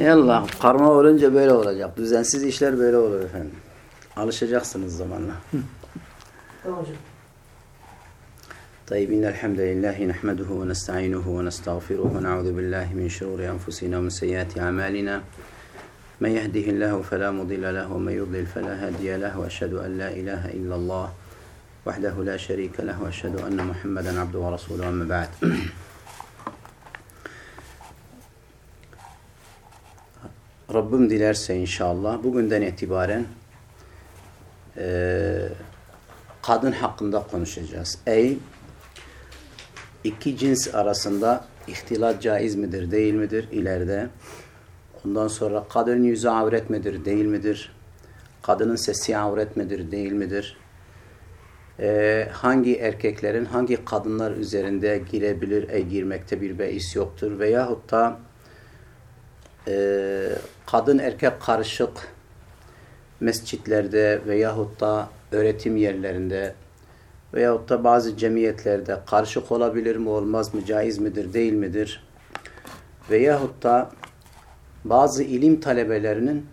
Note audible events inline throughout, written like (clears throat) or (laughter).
Yallah karma olunca böyle olacak. Düzensiz işler böyle olur efendim. Alışacaksınız zamanla. Tamam hocam. طيب إن الحمد لله نحمده ونستعينه ونستغفره ونعوذ بالله من شرور أنفسنا ومن سيئات أعمالنا من يهده الله فلا مضل له ومن يضلل فلا هادي له وأشهد أن لا إله إلا الله وحده لا شريك له وأشهد أن محمدا عبده ورسوله أما بعد Rabbim dilerse inşallah bugünden itibaren e, kadın hakkında konuşacağız. Ey iki cins arasında ihtilat caiz midir, değil midir ileride? Ondan sonra kadının yüzü avret midir, değil midir? Kadının sesi avret midir, değil midir? Ee, hangi erkeklerin hangi kadınlar üzerinde girebilir, e, girmekte bir beis yoktur veyahut da e, kadın erkek karışık mescitlerde veyahut da öğretim yerlerinde veyahut da bazı cemiyetlerde karışık olabilir mi, olmaz mı, caiz midir, değil midir? Veyahut da bazı ilim talebelerinin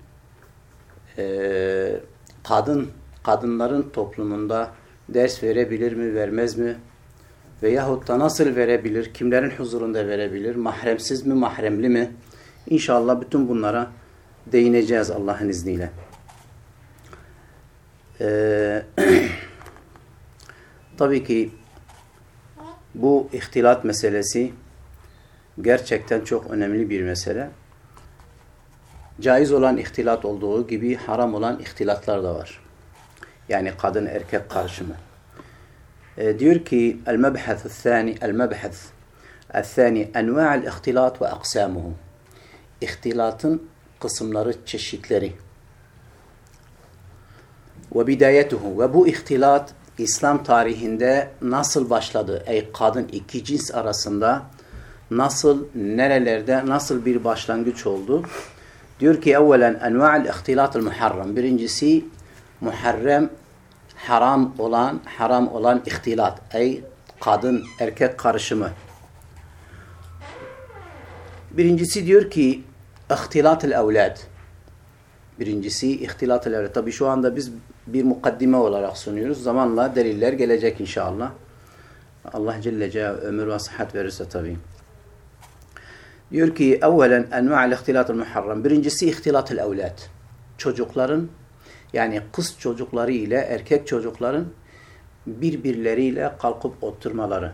e, kadın kadınların toplumunda ders verebilir mi, vermez mi? Veyahut da nasıl verebilir, kimlerin huzurunda verebilir, mahremsiz mi, mahremli mi? İnşallah bütün bunlara değineceğiz Allah'ın izniyle. Ee, (clears throat) tabii ki bu ihtilat meselesi gerçekten çok önemli bir mesele. Caiz olan ihtilat olduğu gibi haram olan ihtilatlar da var. Yani kadın erkek karışımı. Ee, diyor ki el-mebheth el-thani el-mebheth el-thani enva'l ihtilat ve aksamuhu. İhtilatın kısımları, çeşitleri. Ve bidayetuhu ve bu ihtilat İslam tarihinde nasıl başladı? Ey kadın iki cins arasında nasıl, nerelerde, nasıl bir başlangıç oldu? Diyor ki evvelen enva'l ihtilatul muharram. Birincisi muharrem, haram olan, haram olan ihtilat. Ey kadın erkek karışımı. Birincisi diyor ki ihtilat-ı evlad. Birincisi ihtilat-ı evlad. Tabi şu anda biz bir mukaddime olarak sunuyoruz. Zamanla deliller gelecek inşallah. Allah Celle Celaluhu ömür ve sıhhat verirse tabi. Diyor ki evvelen enva'l ihtilat-ı muharram. Birincisi ihtilat-ı evlad. Çocukların yani kız çocukları ile erkek çocukların birbirleriyle kalkıp oturmaları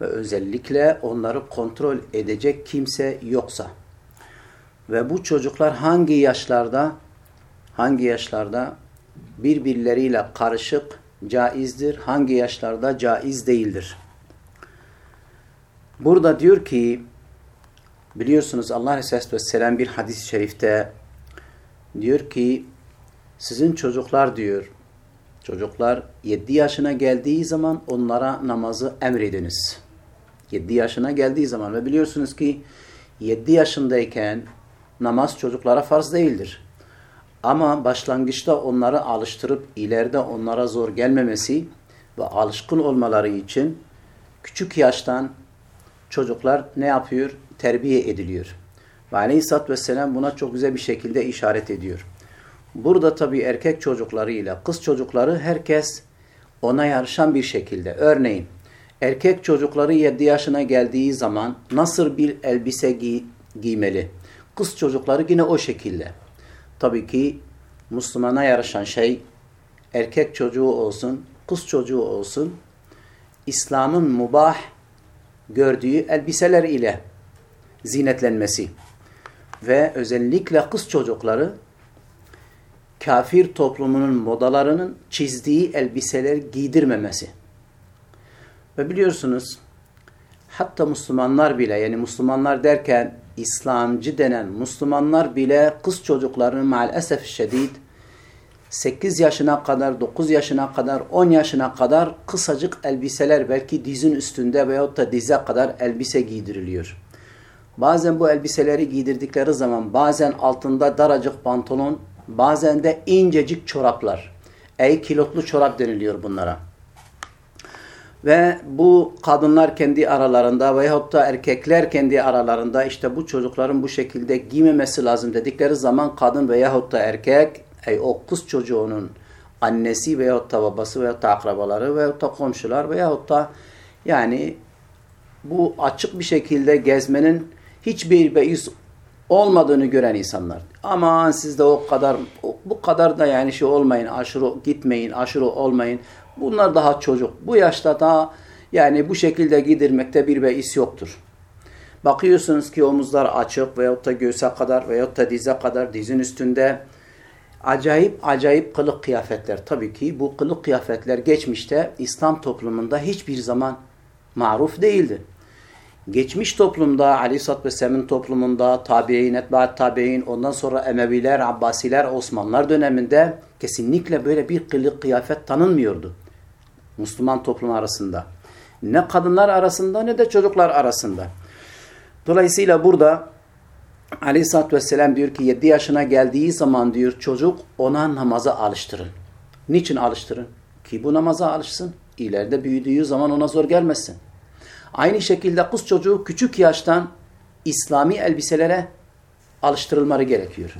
ve özellikle onları kontrol edecek kimse yoksa ve bu çocuklar hangi yaşlarda hangi yaşlarda birbirleriyle karışık caizdir, hangi yaşlarda caiz değildir. Burada diyor ki biliyorsunuz Allah Aleyhisselatü Vesselam bir hadis-i şerifte diyor ki sizin çocuklar diyor çocuklar 7 yaşına geldiği zaman onlara namazı emrediniz. 7 yaşına geldiği zaman ve biliyorsunuz ki 7 yaşındayken namaz çocuklara farz değildir. Ama başlangıçta onları alıştırıp ileride onlara zor gelmemesi ve alışkın olmaları için küçük yaştan çocuklar ne yapıyor? Terbiye ediliyor. Ve aleyhissalatü vesselam buna çok güzel bir şekilde işaret ediyor. Burada tabii erkek çocuklarıyla kız çocukları herkes ona yarışan bir şekilde. Örneğin erkek çocukları 7 yaşına geldiği zaman nasıl bir elbise giy giymeli? Kız çocukları yine o şekilde. Tabii ki Müslümana yarışan şey erkek çocuğu olsun, kız çocuğu olsun İslam'ın mubah gördüğü elbiseler ile zinetlenmesi ve özellikle kız çocukları kafir toplumunun modalarının çizdiği elbiseler giydirmemesi. Ve biliyorsunuz hatta Müslümanlar bile yani Müslümanlar derken İslamcı denen Müslümanlar bile kız çocuklarını maalesef şiddet 8 yaşına kadar, 9 yaşına kadar, 10 yaşına kadar kısacık elbiseler belki dizin üstünde veyahut da dize kadar elbise giydiriliyor. Bazen bu elbiseleri giydirdikleri zaman bazen altında daracık pantolon, bazen de incecik çoraplar. Ey kilotlu çorap deniliyor bunlara. Ve bu kadınlar kendi aralarında veyahut da erkekler kendi aralarında işte bu çocukların bu şekilde giymemesi lazım dedikleri zaman kadın veyahut da erkek ey, o kız çocuğunun annesi veyahut da babası veyahut da akrabaları veyahut da komşular veyahut da yani bu açık bir şekilde gezmenin hiçbir beis olmadığını gören insanlar. Aman siz de o kadar bu kadar da yani şey olmayın, aşırı gitmeyin, aşırı olmayın. Bunlar daha çocuk. Bu yaşta da yani bu şekilde gidirmekte bir beis yoktur. Bakıyorsunuz ki omuzlar açık veyahut da göğse kadar veyahut da dize kadar dizin üstünde acayip acayip kılık kıyafetler. Tabii ki bu kılık kıyafetler geçmişte İslam toplumunda hiçbir zaman maruf değildi. Geçmiş toplumda, Aleyhisselatü Vesselam'ın toplumunda, tabi'in, etbaat tabi'in, ondan sonra Emeviler, Abbasiler, Osmanlılar döneminde kesinlikle böyle bir kılık kıyafet tanınmıyordu. Müslüman toplum arasında. Ne kadınlar arasında ne de çocuklar arasında. Dolayısıyla burada Aleyhisselatü Vesselam diyor ki 7 yaşına geldiği zaman diyor çocuk ona namaza alıştırın. Niçin alıştırın? Ki bu namaza alışsın. İleride büyüdüğü zaman ona zor gelmesin. Aynı şekilde kız çocuğu küçük yaştan İslami elbiselere alıştırılmaları gerekiyor.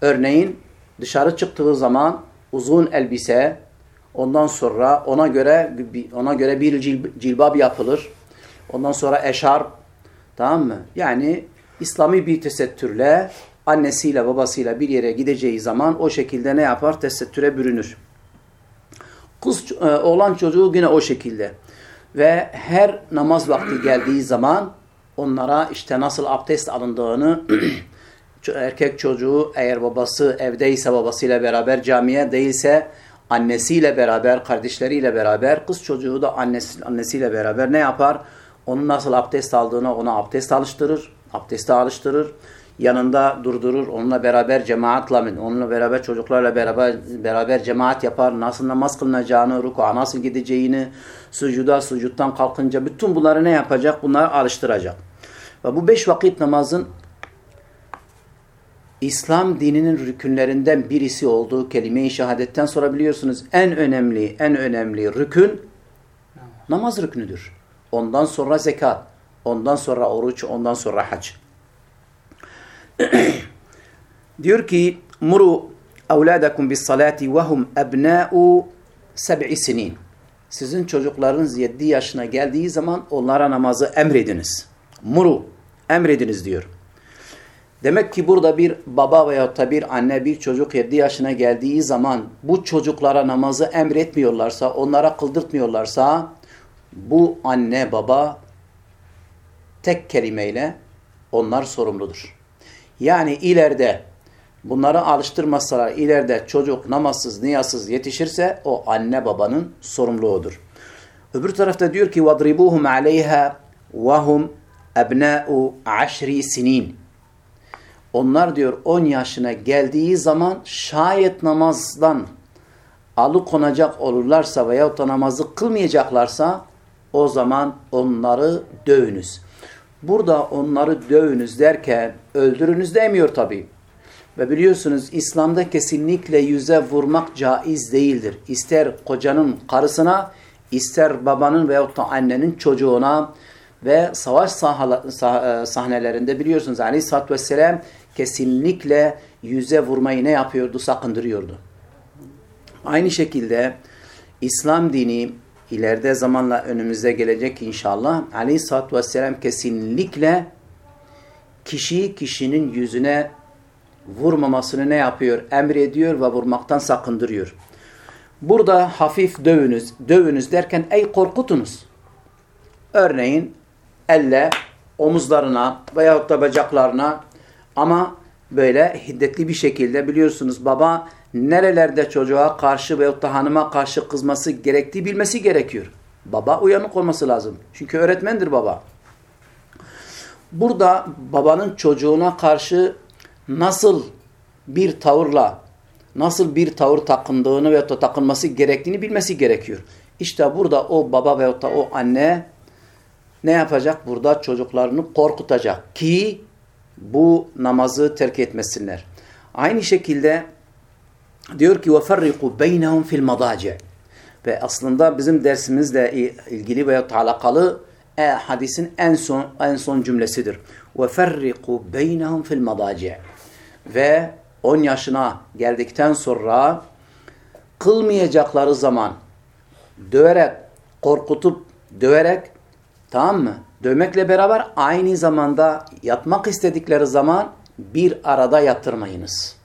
Örneğin dışarı çıktığı zaman uzun elbise, ondan sonra ona göre ona göre bir cilbab yapılır. Ondan sonra eşarp, tamam mı? Yani İslami bir tesettürle annesiyle babasıyla bir yere gideceği zaman o şekilde ne yapar? Tesettüre bürünür. Kız e, oğlan çocuğu yine o şekilde. Ve her namaz vakti geldiği zaman onlara işte nasıl abdest alındığını (clears throat) erkek çocuğu eğer babası evdeyse babasıyla beraber camiye değilse annesiyle beraber, kardeşleriyle beraber, kız çocuğu da annesi, annesiyle beraber ne yapar? Onun nasıl abdest aldığını ona abdest alıştırır, abdeste alıştırır yanında durdurur. Onunla beraber cemaatla, onunla beraber çocuklarla beraber beraber cemaat yapar. Nasıl namaz kılınacağını, ruku'a nasıl gideceğini, sucuda, sucuttan kalkınca bütün bunları ne yapacak? Bunları alıştıracak. Ve bu beş vakit namazın İslam dininin rükünlerinden birisi olduğu kelime-i şehadetten sonra en önemli, en önemli rükün namaz rükünüdür. Ondan sonra zekat, ondan sonra oruç, ondan sonra hac. (clears throat) diyor ki muru evladakum bis salati ve hum ebna'u seb'i sinin. Sizin çocuklarınız 7 yaşına geldiği zaman onlara namazı emrediniz. Muru emrediniz diyor. Demek ki burada bir baba veya da bir anne bir çocuk 7 yaşına geldiği zaman bu çocuklara namazı emretmiyorlarsa, onlara kıldırtmıyorlarsa bu anne baba tek kelimeyle onlar sorumludur. Yani ileride bunları alıştırmazsalar ileride çocuk namazsız, niyazsız yetişirse o anne babanın sorumluluğudur. Öbür tarafta diyor ki وَضْرِبُوهُمْ عَلَيْهَا وَهُمْ اَبْنَاءُ عَشْرِ sinin. onlar diyor 10 yaşına geldiği zaman şayet namazdan alıkonacak olurlarsa veyahut da namazı kılmayacaklarsa o zaman onları dövünüz. Burada onları dövünüz derken öldürünüz demiyor tabi. Ve biliyorsunuz İslam'da kesinlikle yüze vurmak caiz değildir. İster kocanın karısına, ister babanın veyahut da annenin çocuğuna ve savaş e, sahnelerinde biliyorsunuz aleyhissalatü vesselam kesinlikle yüze vurmayı ne yapıyordu? Sakındırıyordu. Aynı şekilde İslam dini ileride zamanla önümüzde gelecek inşallah. Aleyhisselatü Vesselam kesinlikle kişiyi kişinin yüzüne vurmamasını ne yapıyor? Emrediyor ve vurmaktan sakındırıyor. Burada hafif dövünüz, dövünüz derken ey korkutunuz. Örneğin elle omuzlarına veyahut da bacaklarına ama böyle hiddetli bir şekilde biliyorsunuz baba nerelerde çocuğa karşı veyahut da hanıma karşı kızması gerektiği bilmesi gerekiyor. Baba uyanık olması lazım. Çünkü öğretmendir baba. Burada babanın çocuğuna karşı nasıl bir tavırla, nasıl bir tavır takındığını veyahut da takınması gerektiğini bilmesi gerekiyor. İşte burada o baba veyahut da o anne ne yapacak? Burada çocuklarını korkutacak ki bu namazı terk etmesinler. Aynı şekilde diyor ki وَفَرِّقُوا بَيْنَهُمْ fil الْمَضَاجِعِ Ve aslında bizim dersimizle ilgili veya alakalı e, hadisin en son en son cümlesidir. Ve ferriku beynehum fil madaci. Ve 10 yaşına geldikten sonra kılmayacakları zaman döverek, korkutup döverek tamam mı? Dövmekle beraber aynı zamanda yatmak istedikleri zaman bir arada yatırmayınız.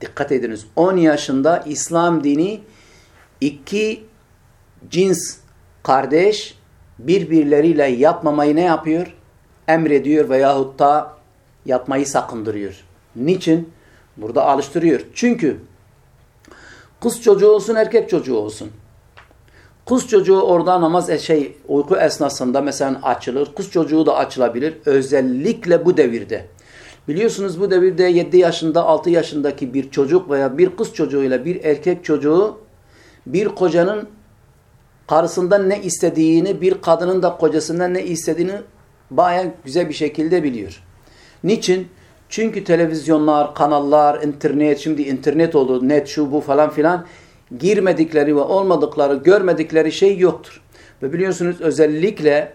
Dikkat ediniz. 10 yaşında İslam dini iki cins kardeş birbirleriyle yatmamayı ne yapıyor? Emrediyor veyahut da yatmayı sakındırıyor. Niçin? Burada alıştırıyor. Çünkü kız çocuğu olsun erkek çocuğu olsun. Kız çocuğu orada namaz e, şey uyku esnasında mesela açılır. Kız çocuğu da açılabilir. Özellikle bu devirde. Biliyorsunuz bu devirde 7 yaşında 6 yaşındaki bir çocuk veya bir kız çocuğuyla bir erkek çocuğu bir kocanın karısından ne istediğini bir kadının da kocasından ne istediğini baya güzel bir şekilde biliyor. Niçin? Çünkü televizyonlar, kanallar, internet, şimdi internet oldu, net şu bu falan filan girmedikleri ve olmadıkları, görmedikleri şey yoktur. Ve biliyorsunuz özellikle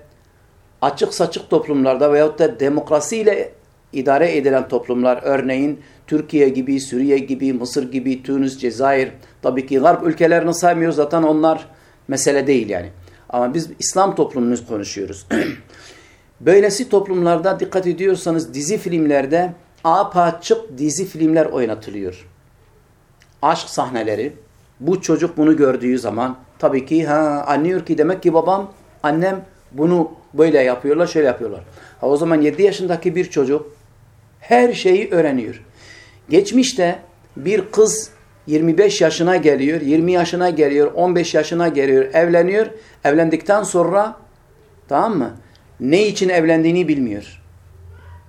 açık saçık toplumlarda veyahut da demokrasiyle idare edilen toplumlar, örneğin Türkiye gibi, Suriye gibi, Mısır gibi, Tunus, Cezayir, tabii ki Garp ülkelerini saymıyoruz zaten onlar mesele değil yani. Ama biz İslam toplumunu konuşuyoruz. (clears throat) Böylesi toplumlarda dikkat ediyorsanız dizi filmlerde apaçık dizi filmler oynatılıyor. Aşk sahneleri. Bu çocuk bunu gördüğü zaman tabii ki ha anlıyor ki demek ki babam, annem bunu böyle yapıyorlar, şöyle yapıyorlar. Ha, o zaman 7 yaşındaki bir çocuk her şeyi öğreniyor. Geçmişte bir kız 25 yaşına geliyor, 20 yaşına geliyor, 15 yaşına geliyor, evleniyor. Evlendikten sonra tamam mı? Ne için evlendiğini bilmiyor.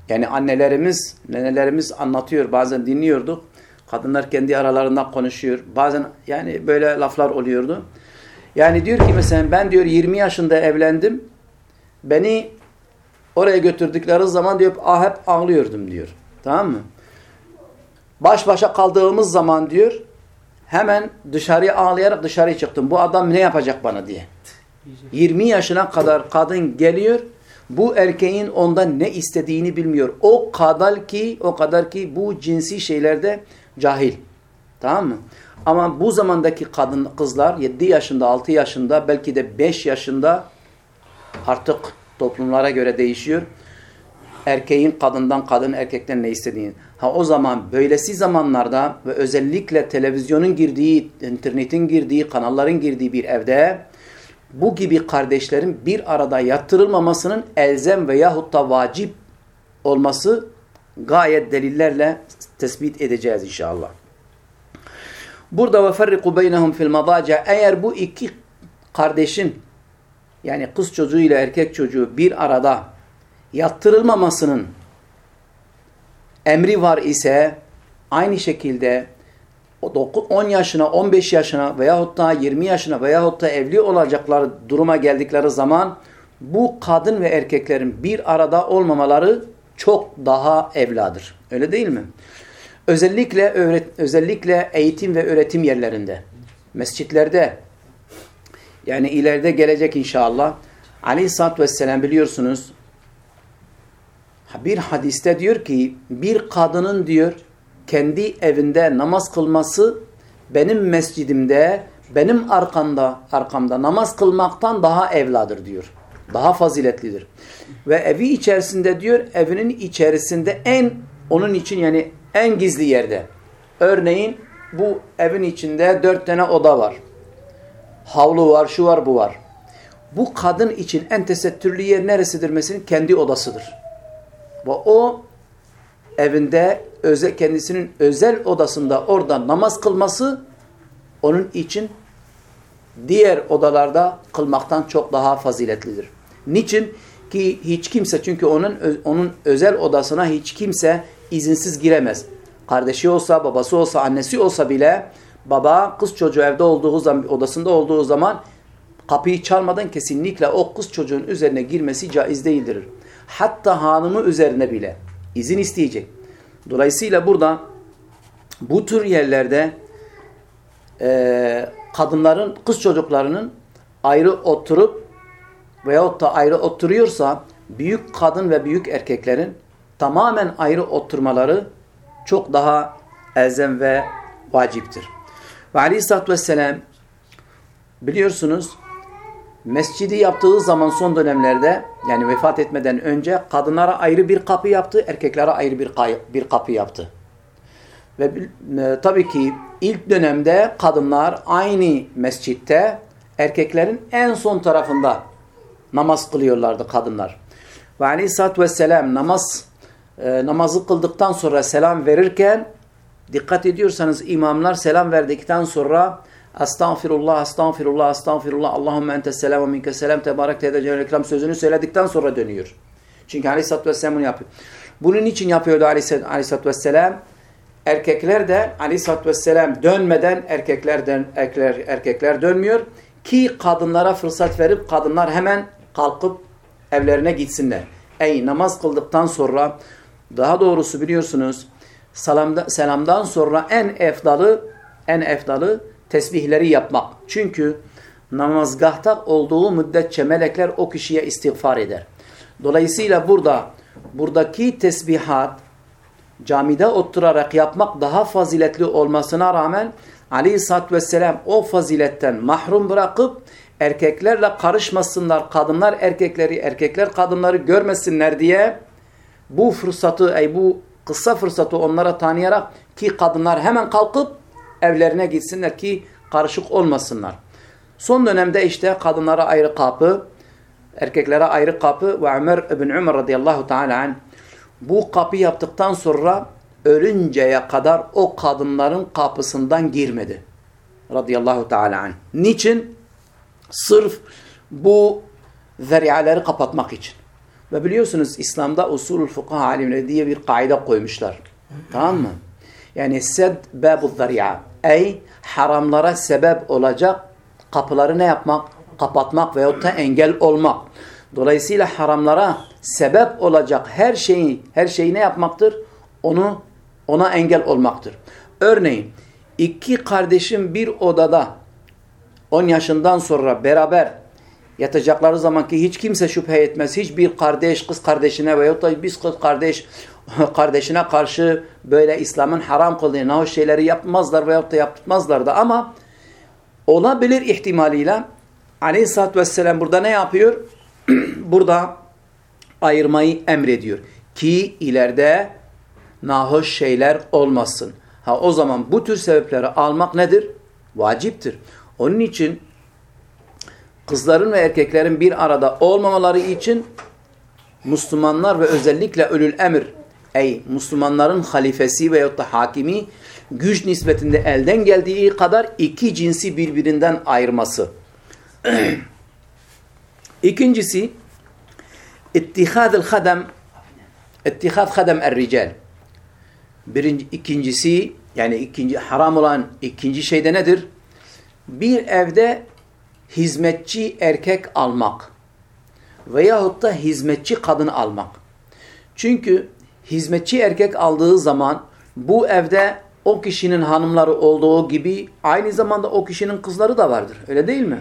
Yani annelerimiz, nenelerimiz anlatıyor. Bazen dinliyorduk. Kadınlar kendi aralarında konuşuyor. Bazen yani böyle laflar oluyordu. Yani diyor ki mesela ben diyor 20 yaşında evlendim. Beni oraya götürdükleri zaman diyor ah hep ağlıyordum diyor. Tamam mı? Baş başa kaldığımız zaman diyor hemen dışarıya ağlayarak dışarıya çıktım. Bu adam ne yapacak bana diye. 20 yaşına kadar kadın geliyor. Bu erkeğin ondan ne istediğini bilmiyor. O kadar ki o kadar ki bu cinsi şeylerde cahil. Tamam mı? Ama bu zamandaki kadın kızlar 7 yaşında, 6 yaşında, belki de 5 yaşında artık toplumlara göre değişiyor. Erkeğin kadından, kadın erkekten ne istediğini. Ha o zaman böylesi zamanlarda ve özellikle televizyonun girdiği, internetin girdiği, kanalların girdiği bir evde bu gibi kardeşlerin bir arada yatırılmamasının elzem veyahut da vacip olması gayet delillerle tespit edeceğiz inşallah. Burada ve ferriku beynehum fil madaca eğer bu iki kardeşin yani kız çocuğu ile erkek çocuğu bir arada yattırılmamasının emri var ise aynı şekilde 10 yaşına, 15 yaşına veyahut da 20 yaşına veyahut da evli olacakları duruma geldikleri zaman bu kadın ve erkeklerin bir arada olmamaları çok daha evladır. Öyle değil mi? Özellikle öğret özellikle eğitim ve öğretim yerlerinde, mescitlerde yani ileride gelecek inşallah. Aleyhisselatü Vesselam biliyorsunuz bir hadiste diyor ki bir kadının diyor kendi evinde namaz kılması benim mescidimde benim arkamda arkamda namaz kılmaktan daha evladır diyor. Daha faziletlidir. Ve evi içerisinde diyor evinin içerisinde en onun için yani en gizli yerde. Örneğin bu evin içinde dört tane oda var. Havlu var, şu var, bu var. Bu kadın için en tesettürlü yer neresidir mesela? Kendi odasıdır. Ve o evinde özel, kendisinin özel odasında orada namaz kılması onun için diğer odalarda kılmaktan çok daha faziletlidir. Niçin? Ki hiç kimse çünkü onun onun özel odasına hiç kimse izinsiz giremez. Kardeşi olsa, babası olsa, annesi olsa bile baba kız çocuğu evde olduğu zaman, odasında olduğu zaman kapıyı çalmadan kesinlikle o kız çocuğun üzerine girmesi caiz değildir. Hatta hanımı üzerine bile izin isteyecek. Dolayısıyla burada bu tür yerlerde e, kadınların, kız çocuklarının ayrı oturup veyahut da ayrı oturuyorsa büyük kadın ve büyük erkeklerin tamamen ayrı oturmaları çok daha elzem ve vaciptir. Ve aleyhissalatü vesselam biliyorsunuz mescidi yaptığı zaman son dönemlerde yani vefat etmeden önce kadınlara ayrı bir kapı yaptı, erkeklere ayrı bir, bir kapı yaptı. Ve e, tabii ki ilk dönemde kadınlar aynı mescitte erkeklerin en son tarafında namaz kılıyorlardı kadınlar. Ve aleyhissalatü vesselam namaz, e, namazı kıldıktan sonra selam verirken dikkat ediyorsanız imamlar selam verdikten sonra Estağfirullah, estağfirullah, estağfirullah, Allahümme entes selam ve minke selam, tebarek tedecel ekram sözünü söyledikten sonra dönüyor. Çünkü aleyhissalatü vesselam bunu yapıyor. Bunun için yapıyordu aleyhissalatü vesselam. Erkekler de aleyhissalatü vesselam dönmeden erkeklerden erkekler, erkekler dönmüyor. Ki kadınlara fırsat verip kadınlar hemen kalkıp evlerine gitsinler. Ey namaz kıldıktan sonra daha doğrusu biliyorsunuz selamda, selamdan sonra en efdalı en efdalı tesbihleri yapmak. Çünkü namazgahta olduğu müddetçe melekler o kişiye istiğfar eder. Dolayısıyla burada buradaki tesbihat camide oturarak yapmak daha faziletli olmasına rağmen Aleyhisselatü Vesselam o faziletten mahrum bırakıp erkeklerle karışmasınlar, kadınlar erkekleri, erkekler kadınları görmesinler diye bu fırsatı, ey bu kısa fırsatı onlara tanıyarak ki kadınlar hemen kalkıp evlerine gitsinler ki karışık olmasınlar. Son dönemde işte kadınlara ayrı kapı, erkeklere ayrı kapı ve Ömer ibn Ömer radıyallahu teala anh bu kapı yaptıktan sonra ölünceye kadar o kadınların kapısından girmedi. Radıyallahu teala anh. Niçin? Sırf bu zerialeri kapatmak için. Ve biliyorsunuz İslam'da usulü fukaha alimleri diye bir kaide koymuşlar. Tamam mı? Yani sed babu zari'a. Ey haramlara sebep olacak kapıları ne yapmak? Kapatmak veyahut da engel olmak. Dolayısıyla haramlara sebep olacak her şeyi her şeyi ne yapmaktır? Onu ona engel olmaktır. Örneğin iki kardeşim bir odada 10 yaşından sonra beraber yatacakları zaman ki hiç kimse şüphe etmez. Hiçbir kardeş kız kardeşine veyahut da biz kız kardeş (laughs) kardeşine karşı böyle İslam'ın haram kıldığı nahoş şeyleri yapmazlar veyahut da yapmazlar da ama olabilir ihtimaliyle Aleyhisselatü Vesselam burada ne yapıyor? (clears throat) burada ayırmayı emrediyor. Ki ileride nahoş şeyler olmasın. Ha o zaman bu tür sebepleri almak nedir? Vaciptir. Onun için kızların ve erkeklerin bir arada olmamaları için Müslümanlar ve özellikle ölül emir ey Müslümanların halifesi veyahut da hakimi güç nispetinde elden geldiği kadar iki cinsi birbirinden ayırması. (clears throat) İkincisi ittihadil hadem ittihad hadem er-rical. Birinci, ikincisi yani ikinci haram olan ikinci şey de nedir? Bir evde hizmetçi erkek almak veyahut da hizmetçi kadın almak. Çünkü hizmetçi erkek aldığı zaman bu evde o kişinin hanımları olduğu gibi aynı zamanda o kişinin kızları da vardır. Öyle değil mi?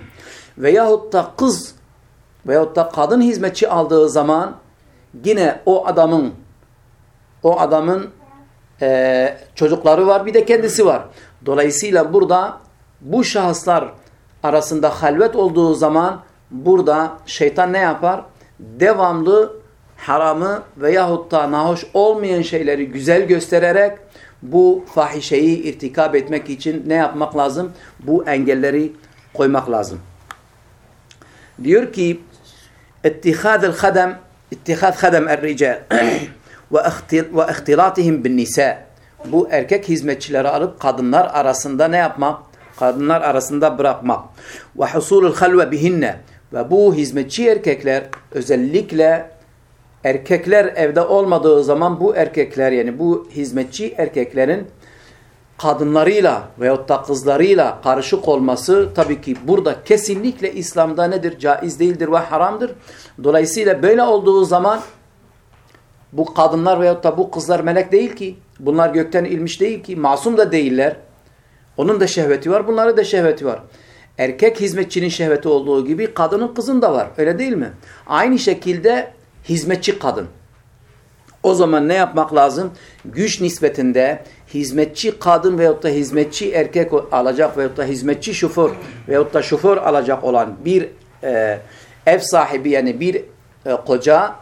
Veyahut da kız veyahut da kadın hizmetçi aldığı zaman yine o adamın o adamın e, çocukları var bir de kendisi var. Dolayısıyla burada bu şahıslar arasında halvet olduğu zaman burada şeytan ne yapar? Devamlı haramı veyahut da nahoş olmayan şeyleri güzel göstererek bu fahişeyi irtikab etmek için ne yapmak lazım? Bu engelleri koymak lazım. Diyor ki ittihad el-khadem ittihad khadem er-rical (clears throat) ve ihtilatihim bin nisa bu erkek hizmetçileri alıp kadınlar arasında ne yapmak? Kadınlar arasında bırakmak. Ve husulul halve bihinne ve bu hizmetçi erkekler özellikle erkekler evde olmadığı zaman bu erkekler yani bu hizmetçi erkeklerin kadınlarıyla veyahut da kızlarıyla karışık olması tabii ki burada kesinlikle İslam'da nedir? Caiz değildir ve haramdır. Dolayısıyla böyle olduğu zaman bu kadınlar veyahut da bu kızlar melek değil ki. Bunlar gökten ilmiş değil ki. Masum da değiller. Onun da şehveti var. Bunların da şehveti var. erkek hizmetçinin şehveti olduğu gibi kadının kızın da var. Öyle değil mi? Aynı şekilde hizmetçi kadın. O zaman ne yapmak lazım? Güç nispetinde hizmetçi kadın veyahut da hizmetçi erkek alacak veyahut da hizmetçi şoför veyahut da şoför alacak olan bir e, ev sahibi yani bir e, koca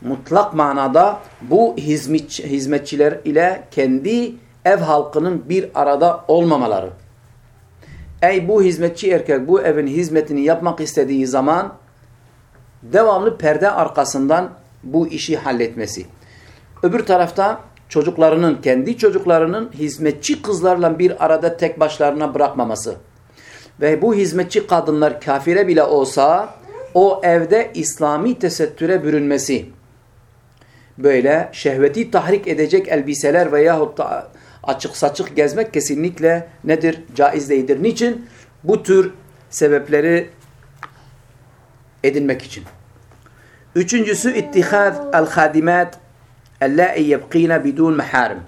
mutlak manada bu hizmet, hizmetçiler ile kendi ev halkının bir arada olmamaları. Ey bu hizmetçi erkek bu evin hizmetini yapmak istediği zaman devamlı perde arkasından bu işi halletmesi. Öbür tarafta çocuklarının, kendi çocuklarının hizmetçi kızlarla bir arada tek başlarına bırakmaması. Ve bu hizmetçi kadınlar kafire bile olsa o evde İslami tesettüre bürünmesi. Böyle şehveti tahrik edecek elbiseler veyahut da açık saçık gezmek kesinlikle nedir? Caiz değildir. Niçin? Bu tür sebepleri edinmek için. Üçüncüsü ittihaz el-hadimat ellâi yebkîne bidûn mehârim.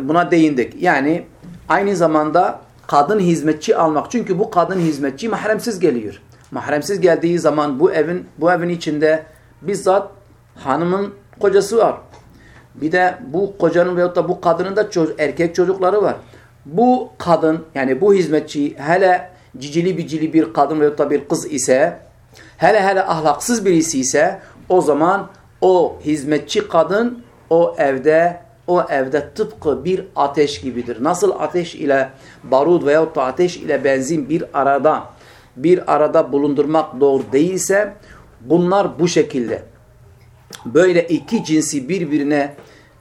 Buna değindik. Yani aynı zamanda kadın hizmetçi almak. Çünkü bu kadın hizmetçi mahremsiz geliyor. Mahremsiz geldiği zaman bu evin bu evin içinde bizzat hanımın kocası var. Bir de bu kocanın veyahut da bu kadının da erkek çocukları var. Bu kadın yani bu hizmetçi hele cicili bicili bir kadın veyahut da bir kız ise hele hele ahlaksız birisi ise o zaman o hizmetçi kadın o evde o evde tıpkı bir ateş gibidir. Nasıl ateş ile barut veyahut da ateş ile benzin bir arada bir arada bulundurmak doğru değilse bunlar bu şekilde. Böyle iki cinsi birbirine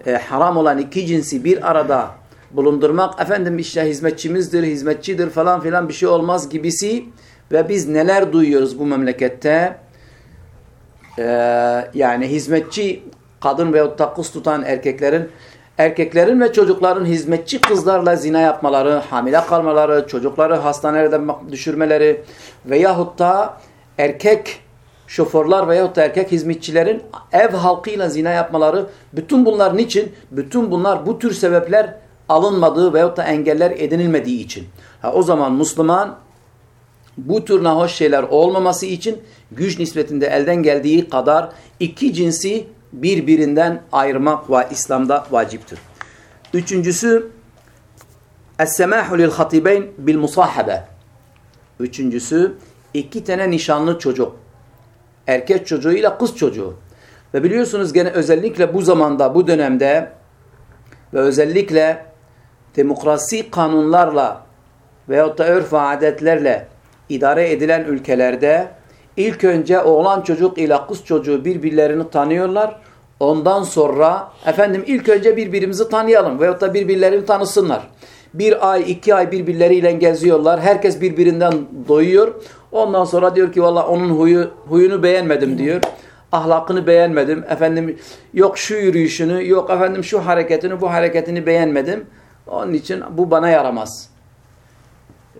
e, haram olan iki cinsi bir arada bulundurmak efendim işte hizmetçimizdir, hizmetçidir falan filan bir şey olmaz gibisi ve biz neler duyuyoruz bu memlekette? Ee, yani hizmetçi kadın veyahut da tutan erkeklerin erkeklerin ve çocukların hizmetçi kızlarla zina yapmaları, hamile kalmaları, çocukları hastanelerde düşürmeleri veyahut da erkek şoförler veyahut da erkek hizmetçilerin ev halkıyla zina yapmaları bütün bunlar niçin? Bütün bunlar bu tür sebepler alınmadığı veyahut da engeller edinilmediği için. Ha, o zaman Müslüman bu tür nahoş şeyler olmaması için güç nispetinde elden geldiği kadar iki cinsi birbirinden ayırmak ve İslam'da vaciptir. Üçüncüsü Es-semâhu lil-hatibeyn bil-musahabe. Üçüncüsü iki tane nişanlı çocuk. Erkek çocuğuyla kız çocuğu. Ve biliyorsunuz gene özellikle bu zamanda, bu dönemde ve özellikle demokrasi kanunlarla veyahut da örf ve adetlerle idare edilen ülkelerde ilk önce oğlan çocuk ile kız çocuğu birbirlerini tanıyorlar. Ondan sonra efendim ilk önce birbirimizi tanıyalım veyahut da birbirlerini tanısınlar. Bir ay, iki ay birbirleriyle geziyorlar. Herkes birbirinden doyuyor. Ondan sonra diyor ki valla onun huyu, huyunu beğenmedim diyor. Ahlakını beğenmedim. Efendim yok şu yürüyüşünü, yok efendim şu hareketini, bu hareketini beğenmedim. Onun için bu bana yaramaz.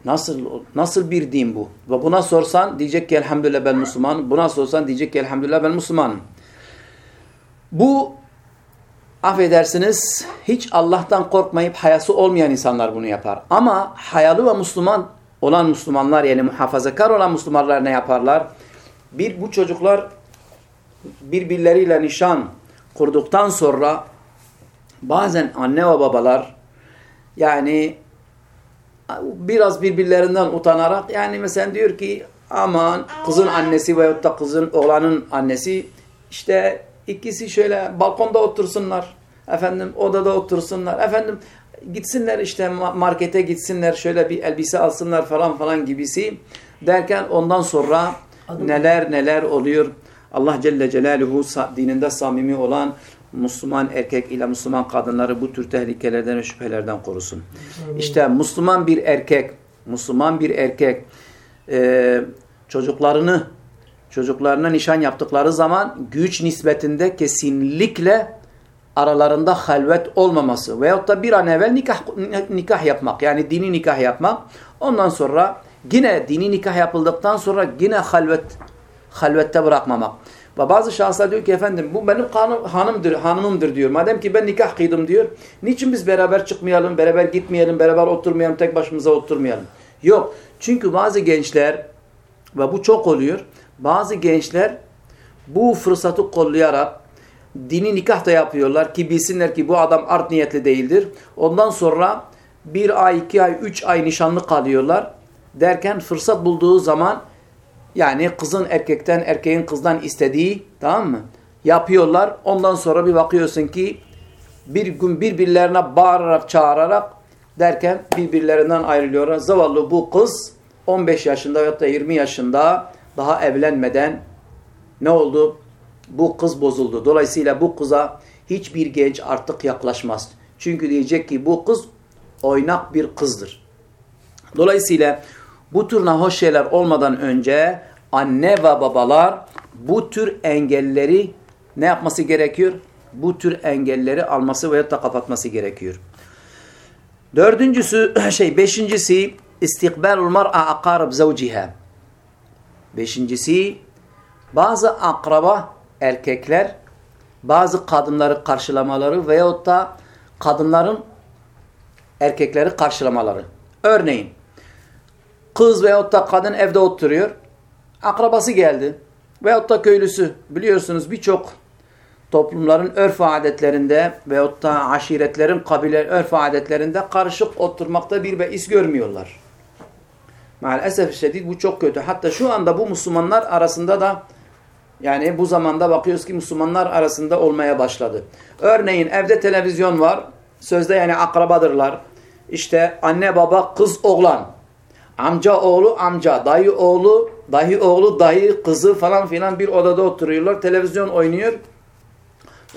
Nasıl nasıl bir din bu? Ve buna sorsan diyecek ki elhamdülillah ben Müslüman. Buna sorsan diyecek ki elhamdülillah ben Müslümanım. Bu affedersiniz hiç Allah'tan korkmayıp hayası olmayan insanlar bunu yapar. Ama hayalı ve Müslüman olan Müslümanlar yani muhafazakar olan Müslümanlar ne yaparlar? Bir bu çocuklar birbirleriyle nişan kurduktan sonra bazen anne ve babalar yani biraz birbirlerinden utanarak yani mesela diyor ki aman kızın annesi veyahut da kızın oğlanın annesi işte ikisi şöyle balkonda otursunlar efendim odada otursunlar efendim gitsinler işte markete gitsinler şöyle bir elbise alsınlar falan falan gibisi derken ondan sonra neler neler oluyor Allah Celle Celaluhu dininde samimi olan Müslüman erkek ile Müslüman kadınları bu tür tehlikelerden ve şüphelerden korusun. İşte Müslüman bir erkek, Müslüman bir erkek e, çocuklarını çocuklarına nişan yaptıkları zaman güç nispetinde kesinlikle aralarında halvet olmaması veyahut da bir an evvel nikah, nikah yapmak yani dini nikah yapmak ondan sonra yine dini nikah yapıldıktan sonra yine halvet halvette bırakmamak. Ve bazı şahıslar diyor ki efendim bu benim hanımdır, hanımımdır diyor. Madem ki ben nikah kıydım diyor. Niçin biz beraber çıkmayalım, beraber gitmeyelim, beraber oturmayalım, tek başımıza oturmayalım? Yok. Çünkü bazı gençler ve bu çok oluyor. Bazı gençler bu fırsatı kollayarak dini nikah da yapıyorlar ki bilsinler ki bu adam art niyetli değildir. Ondan sonra bir ay, iki ay, üç ay nişanlı kalıyorlar. Derken fırsat bulduğu zaman yani kızın erkekten, erkeğin kızdan istediği tamam mı? Yapıyorlar. Ondan sonra bir bakıyorsun ki bir gün birbirlerine bağırarak, çağırarak derken birbirlerinden ayrılıyorlar. Zavallı bu kız 15 yaşında ya da 20 yaşında daha evlenmeden ne oldu? Bu kız bozuldu. Dolayısıyla bu kıza hiçbir genç artık yaklaşmaz. Çünkü diyecek ki bu kız oynak bir kızdır. Dolayısıyla bu tür hoş şeyler olmadan önce anne ve babalar bu tür engelleri ne yapması gerekiyor? Bu tür engelleri alması veya da kapatması gerekiyor. Dördüncüsü, (clears throat) şey beşincisi istikbalul mar'a akarab zavciha. Beşincisi bazı akraba erkekler bazı kadınları karşılamaları veyahut da kadınların erkekleri karşılamaları. Örneğin kız veyahut da kadın evde oturuyor. Akrabası geldi. Veyahut da köylüsü. Biliyorsunuz birçok toplumların örf adetlerinde veyahut da aşiretlerin kabile örf adetlerinde karışık oturmakta bir beis görmüyorlar. Maalesef şiddet bu çok kötü. Hatta şu anda bu Müslümanlar arasında da yani bu zamanda bakıyoruz ki Müslümanlar arasında olmaya başladı. Örneğin evde televizyon var. Sözde yani akrabadırlar. İşte anne baba kız oğlan. Amca oğlu amca. Dayı oğlu dayı oğlu dayı kızı falan filan bir odada oturuyorlar. Televizyon oynuyor.